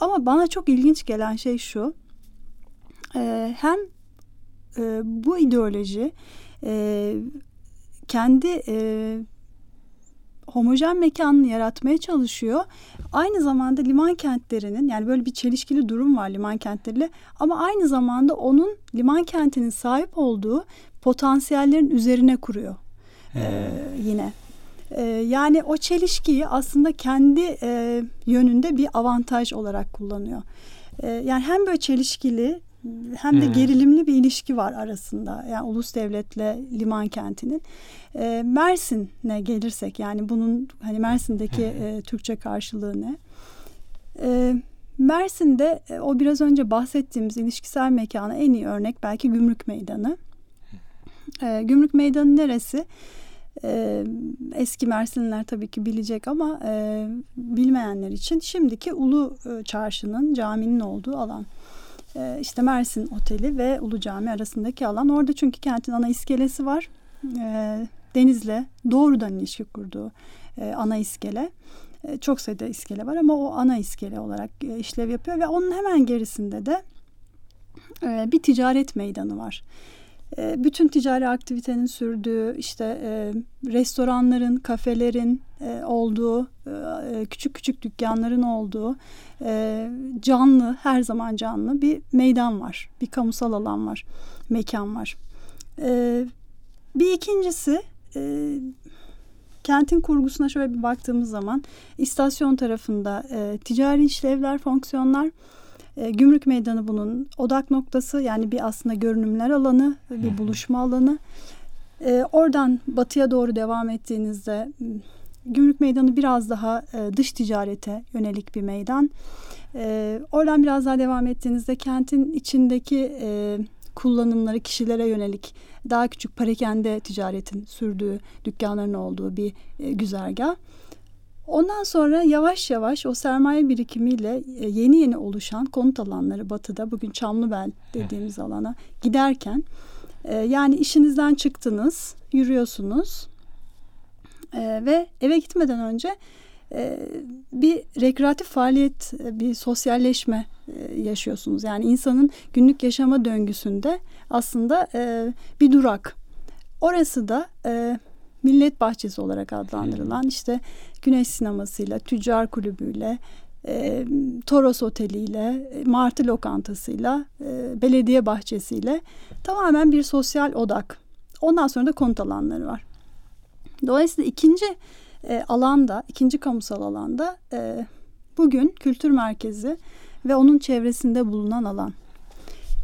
ama bana çok ilginç gelen şey şu. E, hem e, bu ideoloji e, kendi e, homojen mekanını yaratmaya çalışıyor. Aynı zamanda liman kentlerinin yani böyle bir çelişkili durum var liman kentleriyle ama aynı zamanda onun liman kentinin sahip olduğu potansiyellerin üzerine kuruyor ee, yine. Ee, yani o çelişkiyi aslında kendi e, yönünde bir avantaj olarak kullanıyor. E, yani hem böyle çelişkili hem de gerilimli bir ilişki var arasında. Yani ulus devletle liman kentinin. E, Mersin'e gelirsek yani bunun hani Mersin'deki e, Türkçe karşılığı ne? E, Mersin'de e, o biraz önce bahsettiğimiz ilişkisel mekana en iyi örnek belki Gümrük Meydanı. E, Gümrük Meydanı neresi? E, eski Mersinliler tabii ki bilecek ama e, bilmeyenler için şimdiki Ulu e, Çarşı'nın caminin olduğu alan. E, işte Mersin Oteli ve Ulu Cami arasındaki alan. Orada çünkü kentin ana iskelesi var. E, denizle doğrudan ilişki kurduğu e, ana iskele. E, çok sayıda iskele var ama o ana iskele olarak e, işlev yapıyor ve onun hemen gerisinde de e, bir ticaret meydanı var. Bütün ticari aktivitenin sürdüğü işte restoranların, kafelerin olduğu, küçük küçük dükkanların olduğu canlı, her zaman canlı bir meydan var. Bir kamusal alan var, mekan var. Bir ikincisi kentin kurgusuna şöyle bir baktığımız zaman istasyon tarafında e, ticari işlevler, fonksiyonlar, e, gümrük meydanı bunun odak noktası yani bir aslında görünümler alanı, bir buluşma alanı. E, oradan batıya doğru devam ettiğinizde gümrük meydanı biraz daha e, dış ticarete yönelik bir meydan. E, oradan biraz daha devam ettiğinizde kentin içindeki e, kullanımları kişilere yönelik daha küçük parakende ticaretin sürdüğü dükkanların olduğu bir e, güzergah. Ondan sonra yavaş yavaş o sermaye birikimiyle e, yeni yeni oluşan konut alanları batıda bugün Çamlıbel dediğimiz alana giderken e, yani işinizden çıktınız, yürüyorsunuz e, ve eve gitmeden önce bir rekreatif faaliyet, bir sosyalleşme yaşıyorsunuz. Yani insanın günlük yaşama döngüsünde aslında bir durak. Orası da Millet Bahçesi olarak adlandırılan işte Güneş Sineması'yla, Tüccar Kulübü'yle, e, Toros Oteli'yle, Martı Lokantası'yla, e, belediye bahçesiyle tamamen bir sosyal odak. Ondan sonra da konut alanları var. Dolayısıyla ikinci e, alanda, ikinci kamusal alanda e, bugün kültür merkezi ve onun çevresinde bulunan alan.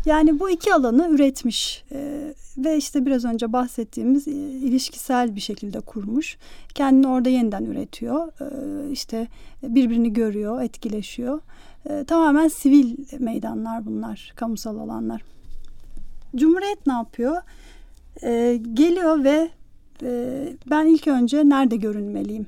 Yani bu iki alanı üretmiş e, ve işte biraz önce bahsettiğimiz e, ilişkisel bir şekilde kurmuş. Kendini orada yeniden üretiyor. E, işte birbirini görüyor, etkileşiyor. E, tamamen sivil meydanlar bunlar, kamusal alanlar. Cumhuriyet ne yapıyor? E, geliyor ve e, ben ilk önce nerede görünmeliyim?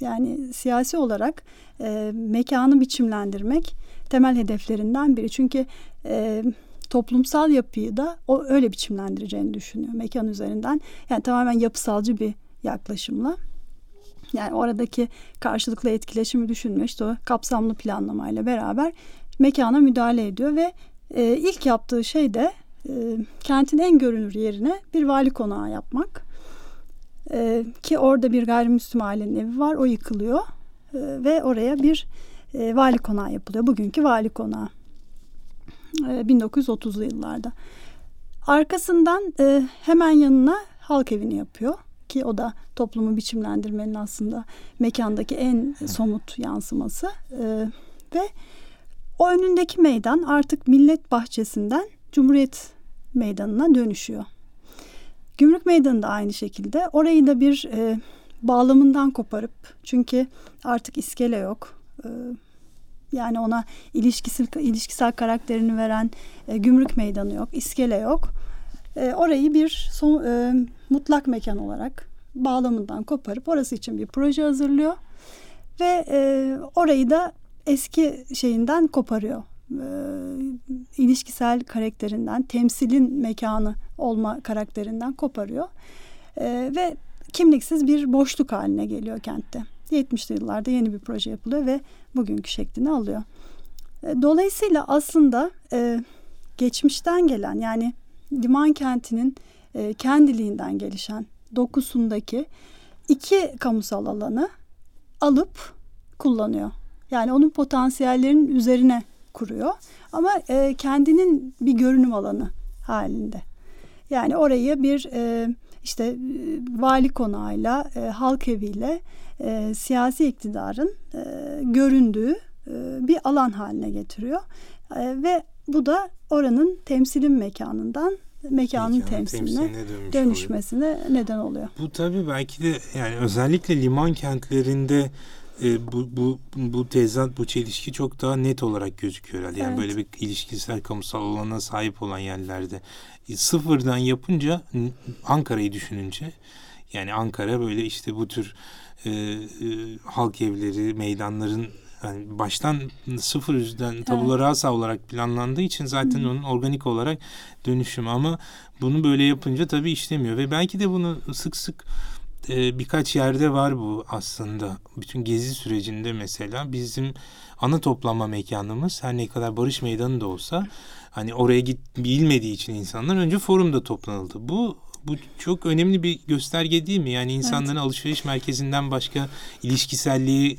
Yani siyasi olarak e, mekanı biçimlendirmek temel hedeflerinden biri. Çünkü e, toplumsal yapıyı da o öyle biçimlendireceğini düşünüyor mekan üzerinden. Yani tamamen yapısalcı bir yaklaşımla. Yani oradaki karşılıklı etkileşimi düşünmüyor. İşte o kapsamlı planlamayla beraber mekana müdahale ediyor ve e, ilk yaptığı şey de e, kentin en görünür yerine bir vali konağı yapmak. E, ki orada bir gayrimüslim ailenin evi var. O yıkılıyor. E, ve oraya bir e, vali konağı yapılıyor. Bugünkü vali konağı. E, 1930'lu yıllarda. Arkasından e, hemen yanına halk evini yapıyor ki o da toplumu biçimlendirmenin aslında mekandaki en somut yansıması e, ve o önündeki meydan artık millet bahçesinden Cumhuriyet Meydanı'na dönüşüyor. Gümrük Meydanı da aynı şekilde. Orayı da bir e, bağlamından koparıp çünkü artık iskele yok. E, yani ona ilişkisel ilişkisel karakterini veren e, Gümrük Meydanı yok, iskele yok. E, orayı bir son, e, mutlak mekan olarak bağlamından koparıp orası için bir proje hazırlıyor ve e, orayı da eski şeyinden koparıyor e, ilişkisel karakterinden, temsilin mekanı olma karakterinden koparıyor. E, ve kimliksiz bir boşluk haline geliyor kentte. 70'li yıllarda yeni bir proje yapılıyor ve bugünkü şeklini alıyor. E, dolayısıyla aslında e, geçmişten gelen yani liman kentinin e, kendiliğinden gelişen dokusundaki iki kamusal alanı alıp kullanıyor. Yani onun potansiyellerinin üzerine kuruyor. Ama e, kendinin bir görünüm alanı halinde. Yani orayı bir e, işte e, vali konağıyla, e, halk eviyle e, siyasi iktidarın e, göründüğü e, bir alan haline getiriyor. E, ve bu da oranın temsilin mekanından mekanın temsiline, temsiline dönüşmesine neden oluyor. Bu tabii belki de yani özellikle liman kentlerinde e, bu, bu, bu tezat, bu çelişki çok daha net olarak gözüküyor herhalde. Yani Evet. böyle bir ilişkisel kamusal alana sahip olan yerlerde. E, sıfırdan yapınca Ankara'yı düşününce yani Ankara böyle işte bu tür e, e, halk evleri, meydanların yani baştan sıfır yüzden tabula rasa olarak planlandığı için zaten onun organik olarak dönüşüm ama bunu böyle yapınca tabii işlemiyor ve belki de bunu sık sık e, birkaç yerde var bu aslında. Bütün gezi sürecinde mesela bizim ana toplanma mekanımız her ne kadar Barış Meydanı da olsa hani oraya git bilmediği için insanlar önce forumda toplanıldı. Bu bu çok önemli bir gösterge değil mi? Yani insanların alışveriş merkezinden başka ilişkiselliği,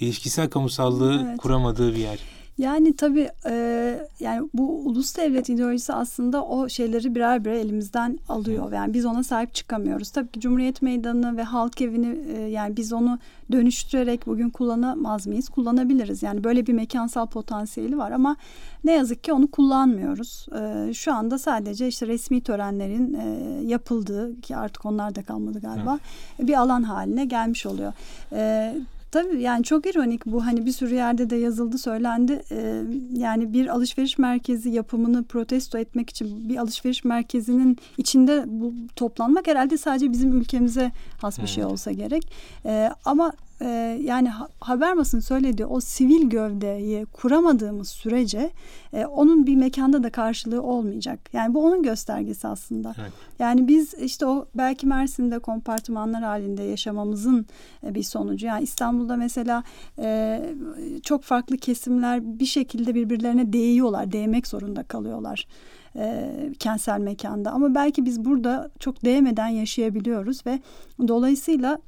ilişkisel kamusallığı Evet. kuramadığı bir yer. Yani tabii e, yani bu ulus devlet ideolojisi aslında o şeyleri birer birer elimizden alıyor. Yani biz ona sahip çıkamıyoruz. Tabii ki Cumhuriyet Meydanı ve Halk Evi'ni e, yani biz onu dönüştürerek bugün kullanamaz mıyız? Kullanabiliriz. Yani böyle bir mekansal potansiyeli var ama ne yazık ki onu kullanmıyoruz. E, şu anda sadece işte resmi törenlerin e, yapıldığı ki artık onlar da kalmadı galiba bir alan haline gelmiş oluyor. E, Tabii yani çok ironik bu. Hani bir sürü yerde de yazıldı söylendi. Ee, yani bir alışveriş merkezi yapımını protesto etmek için bir alışveriş merkezinin içinde bu toplanmak herhalde sadece bizim ülkemize has bir şey olsa gerek. Ee, ama e, yani ha- Habermas'ın söylediği o sivil gövdeyi kuramadığımız sürece e, onun bir mekanda da karşılığı olmayacak yani bu onun göstergesi aslında Evet. yani biz işte o belki Mersin'de kompartımanlar halinde yaşamamızın e, bir sonucu. Yani İstanbul'da mesela e, çok farklı kesimler bir şekilde birbirlerine değiyorlar, değmek zorunda kalıyorlar e, kentsel mekanda. Ama belki biz burada çok değmeden yaşayabiliyoruz ve dolayısıyla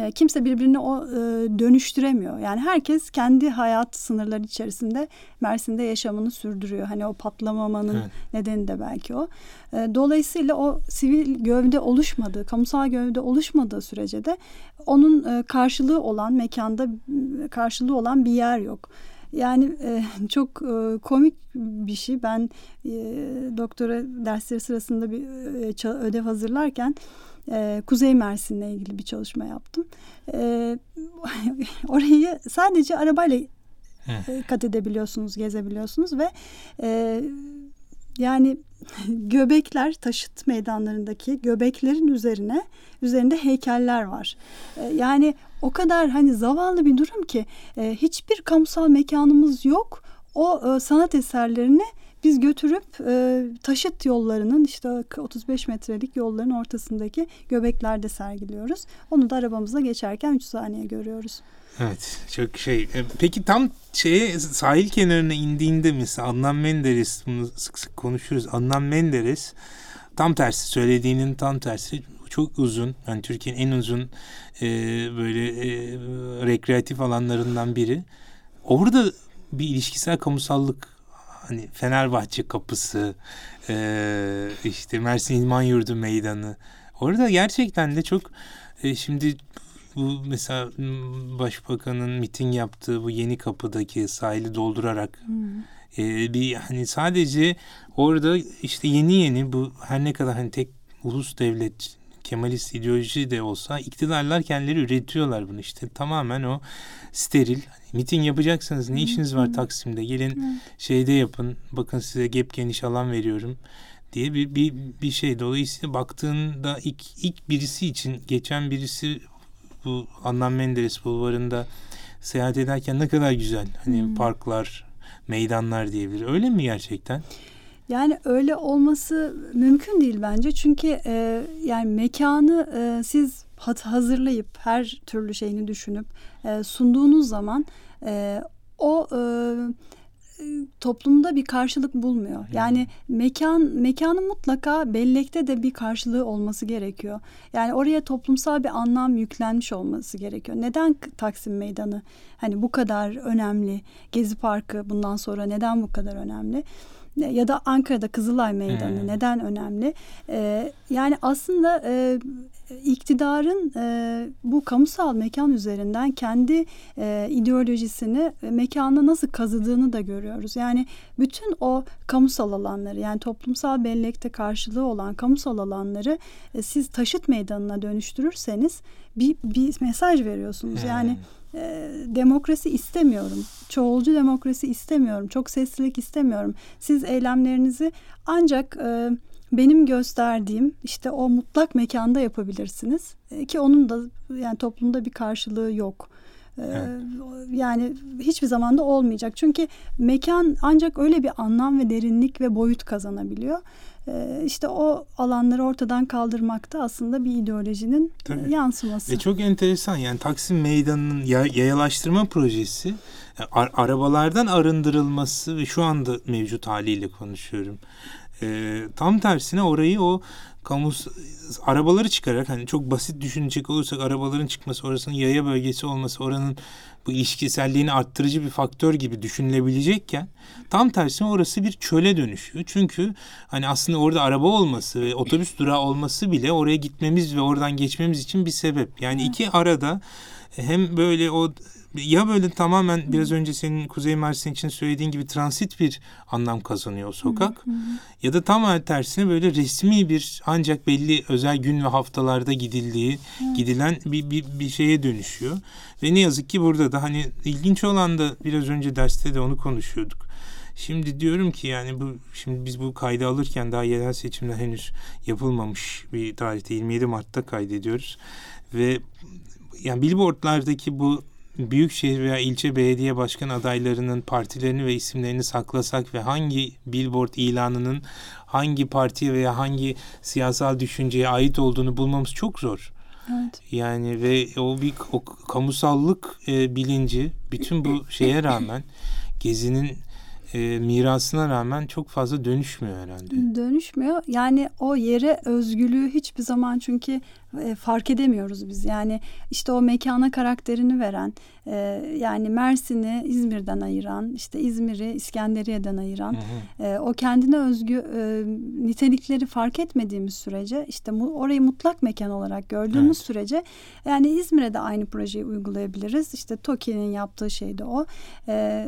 e, kimse birbirini o e, dönüştüremiyor. Yani herkes kendi hayat sınırları içerisinde Mersin'de yaşamını sürdürüyor. Hani o patlamamanın Evet. nedeni de belki o. E, dolayısıyla o sivil gövde oluşmadığı, kamusal gövde oluşmadığı sürece de onun e, karşılığı olan mekanda e, karşılığı olan bir yer yok. Yani e, çok e, komik bir şey. Ben e, doktora dersleri sırasında bir e, ödev hazırlarken e, Kuzey Mersin'le ilgili bir çalışma yaptım. E, orayı sadece arabayla e, kat edebiliyorsunuz, gezebiliyorsunuz ve e, yani göbekler taşıt meydanlarındaki göbeklerin üzerine üzerinde heykeller var. E, yani o kadar hani zavallı bir durum ki e, hiçbir kamusal mekanımız yok. O e, sanat eserlerini biz götürüp e, taşıt yollarının işte 35 metrelik yolların ortasındaki göbeklerde sergiliyoruz. Onu da arabamıza geçerken 3 saniye görüyoruz. Evet çok şey. E, Peki tam şeye sahil kenarına indiğinde mesela Adnan Menderes bunu sık sık konuşuruz. Adnan Menderes tam tersi söylediğinin tam tersi çok uzun. Yani Türkiye'nin en uzun e, böyle e, rekreatif alanlarından biri. Orada bir ilişkisel kamusallık hani Fenerbahçe kapısı e, işte Mersin İlman Yurdu meydanı. Orada gerçekten de çok e, şimdi bu mesela başbakanın miting yaptığı bu yeni kapıdaki sahili doldurarak e, bir hani sadece orada işte yeni yeni bu her ne kadar hani tek ulus devlet Kemalist ideoloji de olsa iktidarlar kendileri üretiyorlar bunu. İşte tamamen o steril hani miting yapacaksınız ne işiniz var Taksim'de gelin şeyde yapın bakın size gep geniş alan veriyorum diye bir, bir, bir şey. Dolayısıyla baktığında ilk, ilk birisi için geçen birisi bu Adnan Menderes bulvarında seyahat ederken ne kadar güzel. Hani parklar, meydanlar diyebilir. Öyle mi gerçekten? Yani öyle olması mümkün değil bence. Çünkü e, yani mekanı e, siz hazırlayıp her türlü şeyini düşünüp e, sunduğunuz zaman e, o e, toplumda bir karşılık bulmuyor. Yani mekan mekanın mutlaka bellekte de bir karşılığı olması gerekiyor. Yani oraya toplumsal bir anlam yüklenmiş olması gerekiyor. Neden Taksim Meydanı hani bu kadar önemli? Gezi Parkı bundan sonra neden bu kadar önemli? ya da Ankara'da Kızılay Meydanı Hmm. neden önemli? Ee, yani aslında e, iktidarın e, bu kamusal mekan üzerinden kendi e, ideolojisini e, mekana nasıl kazıdığını da görüyoruz. Yani bütün o kamusal alanları yani toplumsal bellekte karşılığı olan kamusal alanları e, siz taşıt meydanına dönüştürürseniz bir, bir mesaj veriyorsunuz. Yani e, demokrasi istemiyorum. Çoğulcu demokrasi istemiyorum. Çok seslilik istemiyorum. Siz eylemlerinizi ancak e, benim gösterdiğim işte o mutlak mekanda yapabilirsiniz. E, ki onun da yani toplumda bir karşılığı yok. E, evet. Yani hiçbir zamanda olmayacak. Çünkü mekan ancak öyle bir anlam ve derinlik ve boyut kazanabiliyor. E, işte o alanları ortadan kaldırmakta aslında bir ideolojinin Tabii. yansıması. Ve çok enteresan yani Taksim Meydanı'nın yayalaştırma projesi arabalardan arındırılması ve şu anda mevcut haliyle konuşuyorum. E, tam tersine orayı o kamus arabaları çıkarak hani çok basit düşünecek olursak arabaların çıkması orasının yaya bölgesi olması oranın bu ilişkiselliğini arttırıcı bir faktör gibi düşünülebilecekken tam tersine orası bir çöle dönüşüyor. Çünkü hani aslında orada araba olması ve otobüs durağı olması bile oraya gitmemiz ve oradan geçmemiz için bir sebep. Yani iki arada hem böyle o ya böyle tamamen biraz önce senin Kuzey Mersin için söylediğin gibi transit bir anlam kazanıyor o sokak ya da tam tersine böyle resmi bir ancak belli özel gün ve haftalarda gidildiği gidilen bir, bir, bir şeye dönüşüyor. Ve ne yazık ki burada da hani ilginç olan da biraz önce derste de onu konuşuyorduk. Şimdi diyorum ki yani bu şimdi biz bu kaydı alırken daha yerel seçimler henüz yapılmamış bir tarihte 27 Mart'ta kaydediyoruz ve yani billboardlardaki bu büyükşehir veya ilçe belediye başkan adaylarının partilerini ve isimlerini saklasak ve hangi billboard ilanının hangi partiye veya hangi siyasal düşünceye ait olduğunu bulmamız çok zor. Evet. Yani ve o bir o kamusallık e, bilinci bütün bu şeye rağmen Gezi'nin e, mirasına rağmen çok fazla dönüşmüyor herhalde. Dönüşmüyor. Yani o yere özgürlüğü hiçbir zaman çünkü e, fark edemiyoruz biz. Yani işte o mekana karakterini veren, e, yani Mersin'i İzmir'den ayıran, işte İzmir'i İskenderiye'den ayıran, hı hı. E, o kendine özgü e, nitelikleri fark etmediğimiz sürece, işte mu, orayı mutlak mekan olarak gördüğümüz evet. sürece, yani İzmir'e de aynı projeyi uygulayabiliriz. İşte TOKİ'nin yaptığı şey de o. E,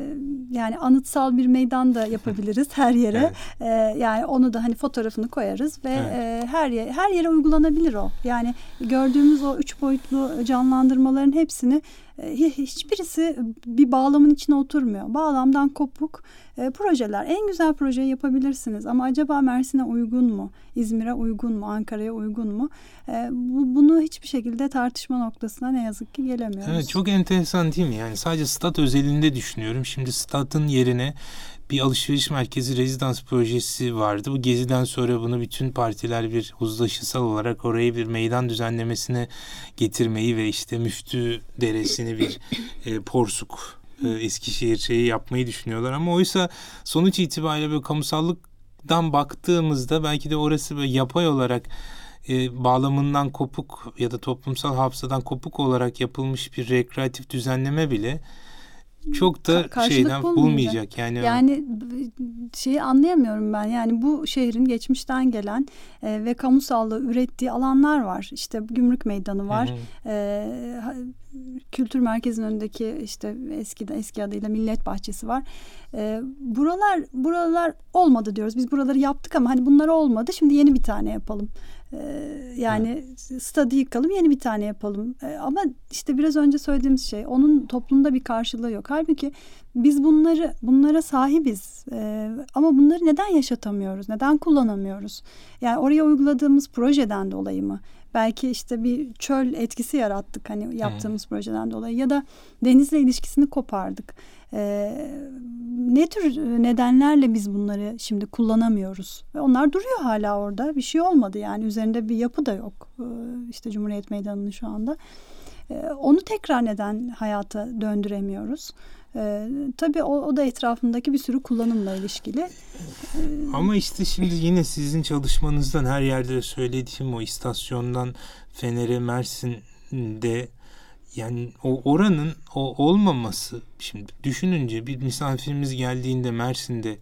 yani anıtsal bir meydan da yapabiliriz her yere. Evet. E, yani onu da hani fotoğrafını koyarız ve evet. e, her yer, her yere uygulanabilir o. Yani gördüğümüz o üç boyutlu canlandırmaların hepsini hiçbirisi bir bağlamın içine oturmuyor. Bağlamdan kopuk e, projeler. En güzel projeyi yapabilirsiniz ama acaba Mersin'e uygun mu? İzmir'e uygun mu? Ankara'ya uygun mu? E, bu, bunu hiçbir şekilde tartışma noktasına ne yazık ki gelemiyoruz. Evet çok enteresan değil mi? Yani sadece stat özelinde düşünüyorum. Şimdi statın yerine bir alışveriş merkezi rezidans projesi vardı. Bu geziden sonra bunu bütün partiler bir uzlaşısal olarak orayı bir meydan düzenlemesine getirmeyi ve işte Müftü Deresi'ni bir e, porsuk e, Eskişehir şeyi yapmayı düşünüyorlar. Ama oysa sonuç itibariyle böyle kamusallıktan baktığımızda belki de orası böyle yapay olarak e, bağlamından kopuk ya da toplumsal hafızadan kopuk olarak yapılmış bir rekreatif düzenleme bile çok da Ka- şeyden bulmayacak. Yani yani şeyi anlayamıyorum ben. Yani bu şehrin geçmişten gelen e, ve kamusallığı ürettiği alanlar var. İşte Gümrük Meydanı var. E, kültür merkezinin önündeki işte eski eski adıyla Millet Bahçesi var. E, buralar buralar olmadı diyoruz. Biz buraları yaptık ama hani bunlar olmadı. Şimdi yeni bir tane yapalım. Ee, yani evet. stadı yıkalım yeni bir tane yapalım. Ee, ama işte biraz önce söylediğimiz şey onun toplumda bir karşılığı yok. Halbuki biz bunları bunlara sahibiz. Ee, ama bunları neden yaşatamıyoruz? Neden kullanamıyoruz? Yani oraya uyguladığımız projeden dolayı mı? Belki işte bir çöl etkisi yarattık hani yaptığımız hmm. projeden dolayı ya da denizle ilişkisini kopardık. Ee, ne tür nedenlerle biz bunları şimdi kullanamıyoruz? Ve onlar duruyor hala orada. Bir şey olmadı yani üzerinde bir yapı da yok. Ee, işte Cumhuriyet Meydanı'nın şu anda. Ee, onu tekrar neden hayata döndüremiyoruz? Ee, tabii o, o da etrafındaki bir sürü kullanımla ilişkili. Ee, Ama işte şimdi yine sizin çalışmanızdan her yerde söylediğim o istasyondan Fener'e Mersin'de yani o oranın o olmaması şimdi düşününce bir misafirimiz geldiğinde Mersin'de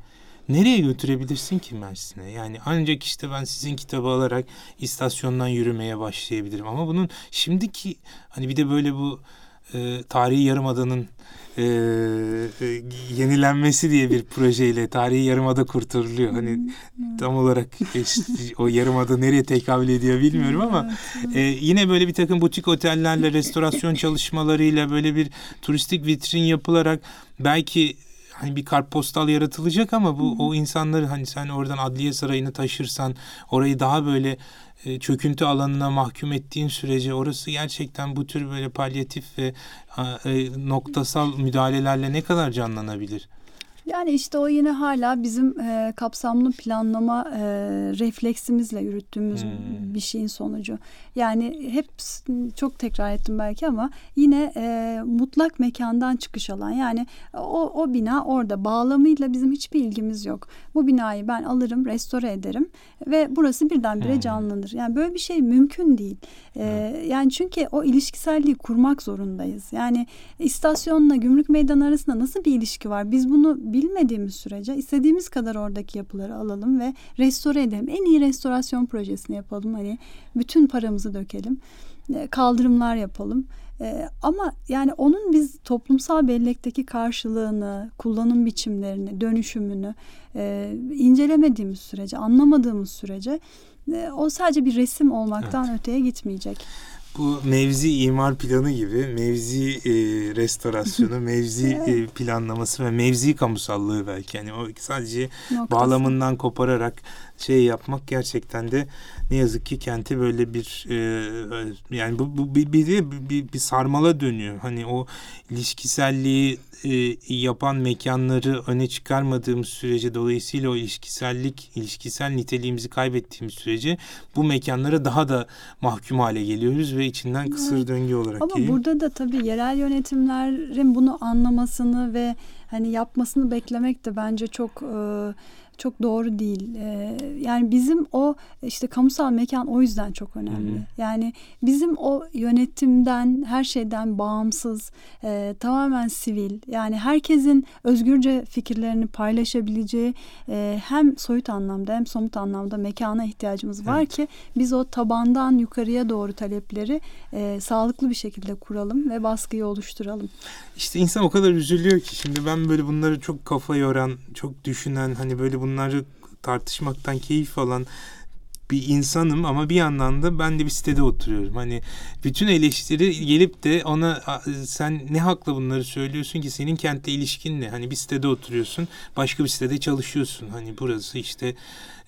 nereye götürebilirsin ki Mersin'e? Yani ancak işte ben sizin kitabı alarak istasyondan yürümeye başlayabilirim. Ama bunun şimdiki hani bir de böyle bu e, tarihi yarımadanın e, e, yenilenmesi diye bir projeyle tarihi yarımada kurtarılıyor. Hani tam olarak o yarımada nereye tekabül ediyor bilmiyorum ama e, yine böyle bir takım butik otellerle restorasyon çalışmalarıyla böyle bir turistik vitrin yapılarak belki hani bir kartpostal yaratılacak ama bu o insanları hani sen oradan Adliye Sarayı'nı taşırsan orayı daha böyle e, çöküntü alanına mahkum ettiğin sürece orası gerçekten bu tür böyle palyatif ve e, noktasal müdahalelerle ne kadar canlanabilir? Yani işte o yine hala bizim e, kapsamlı planlama e, refleksimizle yürüttüğümüz hmm. bir şeyin sonucu. Yani hep çok tekrar ettim belki ama yine e, mutlak mekandan çıkış alan. Yani o, o bina orada bağlamıyla bizim hiçbir ilgimiz yok. Bu binayı ben alırım, restore ederim ve burası birdenbire hmm. canlanır. Yani böyle bir şey mümkün değil. E, hmm. Yani çünkü o ilişkiselliği kurmak zorundayız. Yani istasyonla gümrük meydanı arasında nasıl bir ilişki var? Biz bunu bilmediğimiz sürece istediğimiz kadar oradaki yapıları alalım ve restore edelim. En iyi restorasyon projesini yapalım. Hani bütün paramızı dökelim. E, kaldırımlar yapalım. Ee, ama yani onun biz toplumsal bellekteki karşılığını, kullanım biçimlerini, dönüşümünü e, incelemediğimiz sürece, anlamadığımız sürece e, o sadece bir resim olmaktan evet. öteye gitmeyecek bu mevzi imar planı gibi mevzi e, restorasyonu, mevzi e, planlaması ve mevzi kamusallığı belki yani o sadece Noktası. bağlamından kopararak şey yapmak gerçekten de ne yazık ki kenti böyle bir e, yani bu, bu bir, bir bir, bir sarmala dönüyor. Hani o ilişkiselliği e, yapan mekanları öne çıkarmadığımız sürece dolayısıyla o ilişkisellik, ilişkisel niteliğimizi kaybettiğimiz sürece bu mekanlara daha da mahkum hale geliyoruz ve içinden kısır döngü olarak Ama geliyor. burada da tabii yerel yönetimlerin bunu anlamasını ve hani yapmasını beklemek de bence çok e, çok doğru değil. Ee, yani bizim o işte kamusal mekan o yüzden çok önemli. Hı hı. Yani bizim o yönetimden her şeyden bağımsız, e, tamamen sivil. Yani herkesin özgürce fikirlerini paylaşabileceği e, hem soyut anlamda hem somut anlamda mekana ihtiyacımız var evet. ki biz o tabandan yukarıya doğru talepleri e, sağlıklı bir şekilde kuralım ve baskıyı oluşturalım. İşte insan o kadar üzülüyor ki şimdi ben böyle bunları çok kafa yoran, çok düşünen hani böyle bunları tartışmaktan keyif alan bir insanım ama bir yandan da ben de bir sitede oturuyorum. Hani bütün eleştiri gelip de ona sen ne hakla bunları söylüyorsun ki senin kentle ilişkin ne? Hani bir sitede oturuyorsun, başka bir sitede çalışıyorsun. Hani burası işte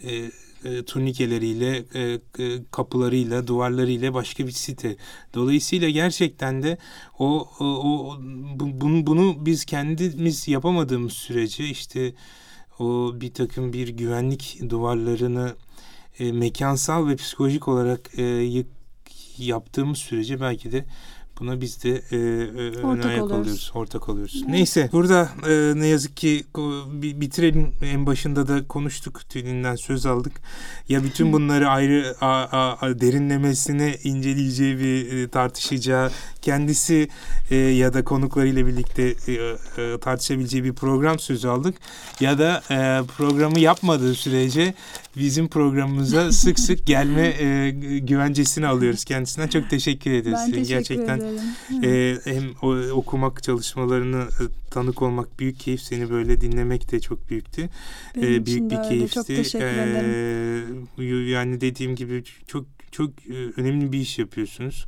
e, e, turnikeleriyle, e, e, kapılarıyla, duvarlarıyla başka bir site. Dolayısıyla gerçekten de o, o, o bunu, bunu biz kendimiz yapamadığımız sürece işte o bir takım bir güvenlik duvarlarını e, mekansal ve psikolojik olarak e, yık, yaptığımız sürece belki de Buna biz de e, e, ortak oluyoruz. oluyoruz, ortak oluyoruz. Evet. Neyse burada e, ne yazık ki bitirelim. En başında da konuştuk, tüyünden söz aldık. Ya bütün bunları ayrı a, a, a, derinlemesine inceleyeceği bir e, tartışacağı, kendisi e, ya da konuklarıyla birlikte e, e, tartışabileceği bir program sözü aldık. Ya da e, programı yapmadığı sürece bizim programımıza sık sık gelme e, güvencesini alıyoruz kendisinden. Çok teşekkür ederiz. Ben teşekkür Gerçekten e, hem o, okumak çalışmalarını e, tanık olmak büyük keyif. Seni böyle dinlemek de çok büyüktü. Benim büyük bir öyle. keyifti. Çok teşekkür ederim. E, yani dediğim gibi çok çok e, önemli bir iş yapıyorsunuz.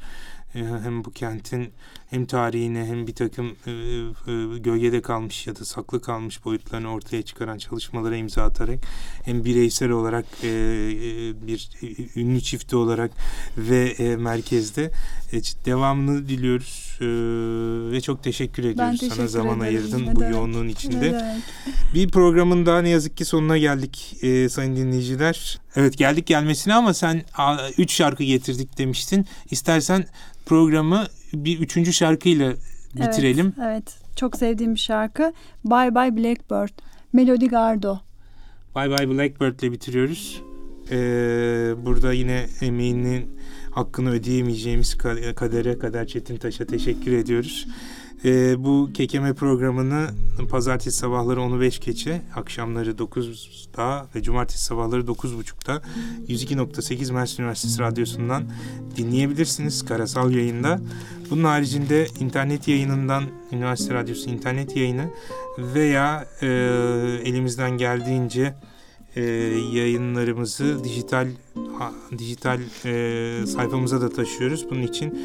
E, hem bu kentin hem tarihine hem bir takım e, e, gölgede kalmış ya da saklı kalmış boyutlarını ortaya çıkaran çalışmalara imza atarak hem bireysel olarak e, e bir ünlü çifti olarak ve e, merkezde e, devamını diliyoruz e, ve çok teşekkür ediyoruz teşekkür sana zaman ederim. ayırdın ne bu demek? yoğunluğun içinde. Bir programın daha ne yazık ki sonuna geldik e, sayın dinleyiciler. Evet geldik gelmesine ama sen a, üç şarkı getirdik demiştin. İstersen programı bir üçüncü şarkıyla bitirelim. Evet, evet. çok sevdiğim bir şarkı. Bye Bye Blackbird. Melody Gardo. Bye Bye Blackbird ile bitiriyoruz. Ee, burada yine emeğinin hakkını ödeyemeyeceğimiz kadere kadar Çetin Taş'a teşekkür ediyoruz. E, bu kekeme programını pazartesi sabahları 10'u 5 geçe, akşamları 9'da ve cumartesi sabahları 9.30'da 102.8 Mersin Üniversitesi Radyosu'ndan dinleyebilirsiniz karasal yayında. Bunun haricinde internet yayınından Üniversite Radyosu internet yayını veya e, elimizden geldiğince e, yayınlarımızı dijital ha, dijital e, sayfamıza da taşıyoruz. Bunun için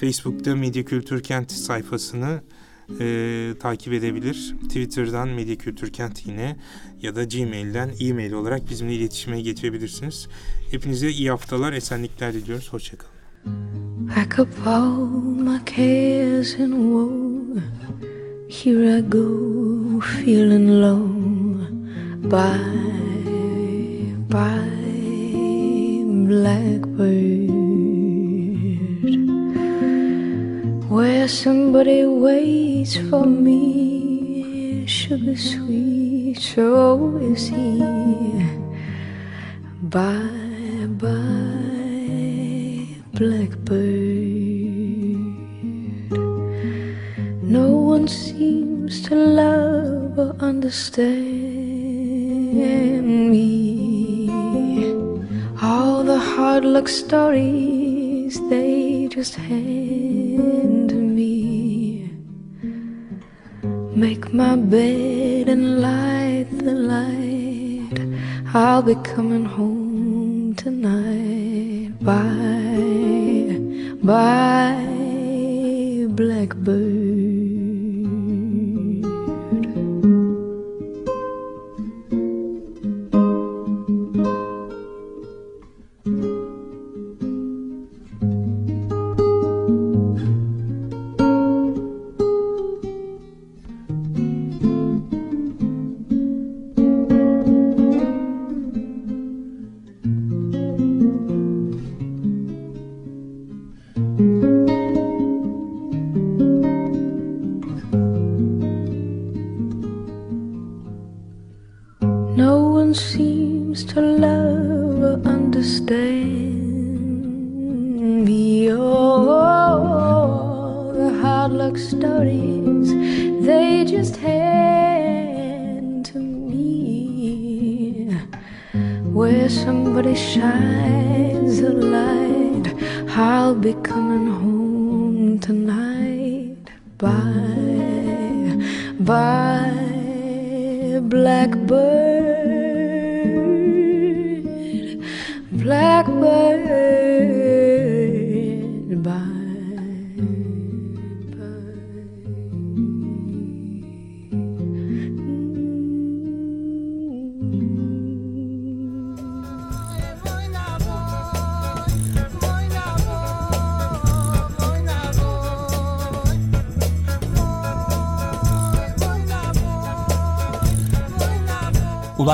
Facebook'ta Medya Kültür Kent sayfasını e, takip edebilir. Twitter'dan Medya Kültür Kent yine ya da Gmail'den e-mail olarak bizimle iletişime geçebilirsiniz. Hepinize iyi haftalar, esenlikler diliyoruz. Hoşçakalın. Pack up all my cares and woe Here I go feeling low Bye, bye, blackbird where somebody waits for me. Sugar sweet, so is he. Bye bye, blackbird. No one seems to love or understand me. All the hard luck stories they just hand Make my bed and light the light. I'll be coming home tonight. Bye, bye,